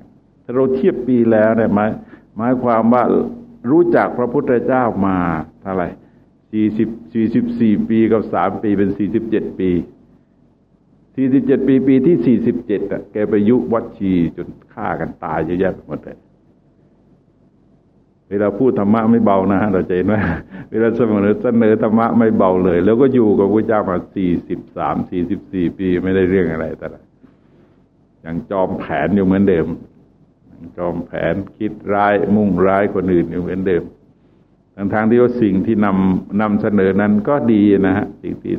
ถ้าเราเทียบปีแล้วเนี่ยหมายหมายความว่ารู้จักพระพุทธเจ้ามาเท่าไหร่ สี่สิบสี่สิบสี่ปีกับสามปีเป็นสี่สิบเจ็ดปีสี่สิบเจ็ดปีปีที่สี่สิบเจ็ดอะแกไปยุวัดชีจนฆ่ากันตายเยอะแยะไปหมดเลยเวลาพูดธรรมะไม่เบานะเราจะเห็นว่าเวลาเสนอเสนอธรรมะไม่เบาเลย แล้วก็อยู่กับพระเจ้ามาสี่สิบสามสี่สิบสี่ปีไม่ได้เรื่องอะไรแต่ละยังจอมแผนอยู่เหมือนเดิมจอมแผนคิดร้ายมุ่งร้ายคนอื่นอยู่เหมือนเดิม ทั้งทางที่ว่าสิ่งที่นำนำเสนอนั้นก็ดีนะฮะสิ่งที่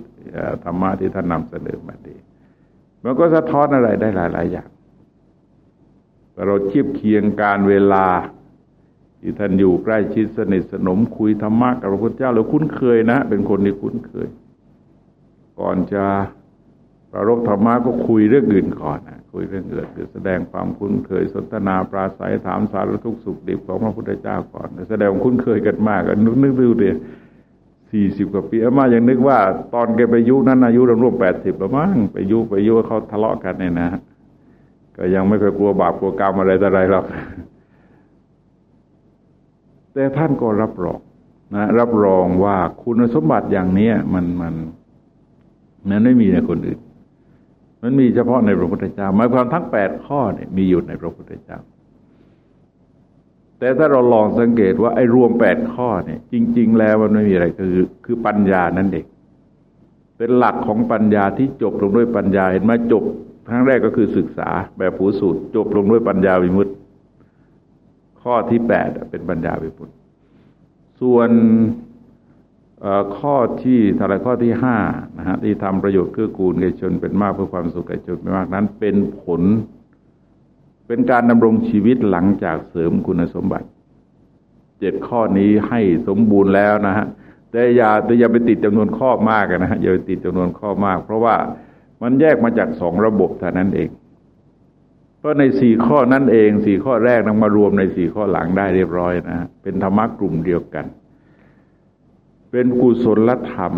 ธรรมะที่ท่านนำเสนอมาดี มันก็สะท้อนอะไรได้หลาย ๆ อย่างเราเทียบเคียงการเวลา ที่ท่านอยู่ใกล้ชิดสนิทสนมคุยธรรมะกับพระพุทธเจ้าเราคุ้นเคยนะ เป็นคนที่คุ้นเคย ก่อนจะประรบธรรมะก็คุยเรื่องอื่นก่อนนะ คุยเรื่องอื่นคือแสดงความคุ้นเคยสนทนาปราศัยถามสารทุกสุขดิบของพระพุทธเจ้าก่อน แสดงคุ้นเคยกันมากนึกนึกดูเดียสี่สิบกว่าปีอามายังนึกว่าตอนแกไปยุนั้นอายุรวมแปดสิบประมาณไปยุไปยุเขาทะเลาะกันเนี่ยนะ ก็ยังไม่เคยกลัวบาปกลัวกรรมอะไรต่ออะไรหรอกแต่ท่านก็รับรองนะรับรองว่าคุณสมบัติอย่างเนี้ยมันมันนั้นไม่มีในคนอื่น มันมีเฉพาะในพระพุทธเจ้า หมายความทั้งแปดข้อเนี่ยมีอยู่ในพระพุทธเจ้า แต่ถ้าเราลองสังเกตว่าไอ้รวมแปดข้อเนี่ย จริง ๆ แล้วมันไม่มีอะไรคือคือปัญญานั่นเองเป็นหลักของปัญญาที่จบลงด้วยปัญญาเห็นไหมจบครั้งแรกก็คือศึกษาแบบผูสูตร จบลงด้วยปัญญาวิมุตติข้อที่แปดเป็นปัญญาวิมุตติส่วน ข้อที่ทารข้อที่ห้านะฮะที่ทำประโยชน์เกื้อกูลแก่ชนเป็นมากเพื่อความสุขแก่ชนเป็นมากนั้น เป็นผล เป็นการดำรงชีวิตหลังจากเสริมคุณสมบัติเจ็ดข้อนี้ให้สมบูรณ์แล้วนะฮะแต่อย่าแต่อย่าไปติดจำนวนข้อมากนะฮะอย่าไปติดจำนวนข้อมาก เพราะว่ามันแยกมาจากสองระบบเท่านั้นเองเพราะในสี่ข้อนั้นเองสี่ข้อแรกนำมารวมในสี่ข้อหลังได้เรียบร้อยนะฮะเป็นธรรมะกลุ่มเดียวกัน เป็นกุศลธรรม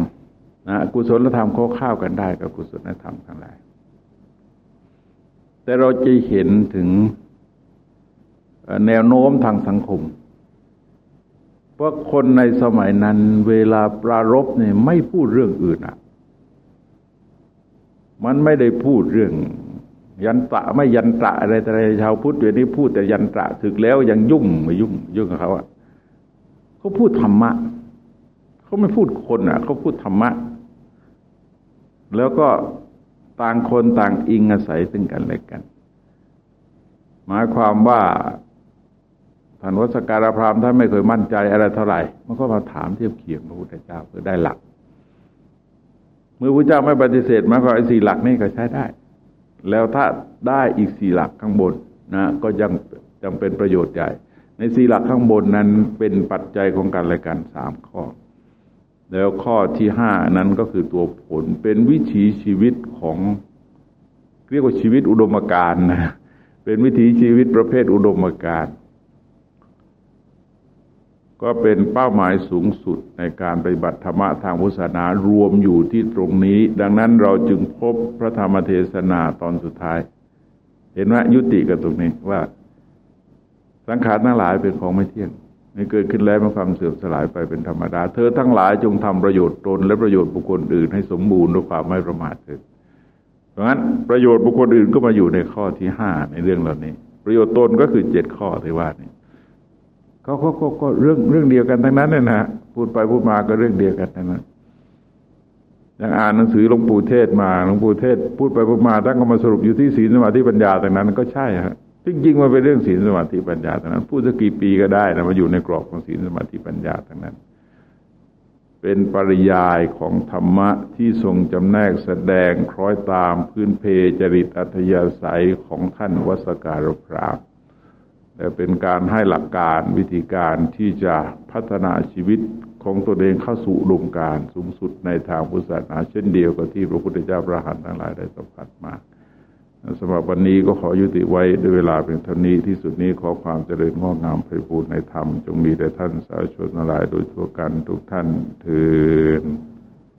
นะกุศลธรรมเขาเข้ากันได้กับกุศลธรรมทั้งหลาย แต่เราจะเห็นถึงแนวโน้มทางสังคมว่าคนในสมัยนั้นเวลาปรารบเนี่ยไม่พูดเรื่องอื่นอะ มันไม่ได้พูดเรื่อง ยันตะไม่ยันตะอะไรแต่อะไรชาวพุทธเดี๋ยวนี้พูดแต่ยันตะถึกแล้วยังยุ่งไม่ยุ่ง ยุ่งกับเขาอะเขาพูดธรรมะ เขาไม่พูดคนอะเขาพูดธรรมะ แล้วก็ต่างคนต่างอิงอาศัยซึ่งกันและกัน หมายความว่าท่านวสการพรามท่านไม่เคยมั่นใจอะไรเท่าไหร่ มันก็มาถามเทียบเคียงพระพุทธเจ้าเพื่อได้หลัก เมื่อพระเจ้าไม่ปฏิเสธมาก็ไอ้สี่หลักนี่ก็ใช้ได้ แล้วถ้าได้อีกสี่หลักข้างบนนะ ก็ยังจำเป็นประโยชน์ใหญ่ ในสี่หลักข้างบนนั้นเป็นปัจจัยของการรายการสามข้อ แล้วข้อที่ห้านั้นก็คือตัวผลเป็นวิถีชีวิตของเรียกว่าชีวิตอุดมการณ์นะเป็นวิถีชีวิตประเภทอุดมการณ์ก็เป็นเป้าหมายสูงสุดในการปฏิบัติธรรมะทางพุทธศาสนารวมอยู่ที่ตรงนี้ ดังนั้นเราจึงพบพระธรรมเทศนาตอนสุดท้าย เห็นว่ายุติกันตรงนี้ว่า สังขารทั้งหลายเป็นของไม่เที่ยง ไม่เกิดขึ้นแล้วมันความเสื่อมสลายไปเป็นธรรมดา เธอทั้งหลายจงทำประโยชน์ตนและประโยชน์บุคคลอื่นให้สมบูรณ์ด้วยความไม่ประมาทเถิดเพราะงั้นประโยชน์บุคคลอื่นก็มาอยู่ในข้อที่ห้าในเรื่องเหล่านี้ ประโยชน์ตนก็คือเจ็ดข้อที่ว่านี่เขาก็ก็เรื่องเรื่องเดียวกันทั้งนั้นเลยนะพูดไปพูดมาก็เรื่องเดียวกันทั้งนั้นอย่างอ่านหนังสือหลวงปู่เทศมาหลวงปู่เทศ พูดไปพูดมาตั้งก็มาสรุปอยู่ที่ศีลสมาธิปัญญาแต่นั้นก็ใช่ฮะ จริงๆมันเป็นเรื่องศีลสมาธิปัญญาแต่นั้นพูดสักกี่ปีก็ได้นะมาอยู่ในกรอบของศีลสมาธิปัญญาทั้งนั้น เป็นปริยายของธรรมะที่ทรงจำแนกแสดงคล้อยตามพื้นเพจริตอัธยาศัยของท่านวสการพรามแต่เป็นการให้หลักการวิธีการที่จะพัฒนาชีวิตของตัวเองเข้าสู่ดมการสูงสุดในทางพุทธศาสนาเช่นเดียวกับที่พระพุทธเจ้าพระหันทั้งหลายได้สัมผัสมา สำหรับวันนี้ก็ขอยุติไว้ด้วยเวลาเป็นเท่านี้ที่สุดนี้ขอความเจริญงอกงามไปบูรณ์ในธรรม จงมีแด่ท่านสาธุชนหลายโดยทั่วกันทุกท่านถือ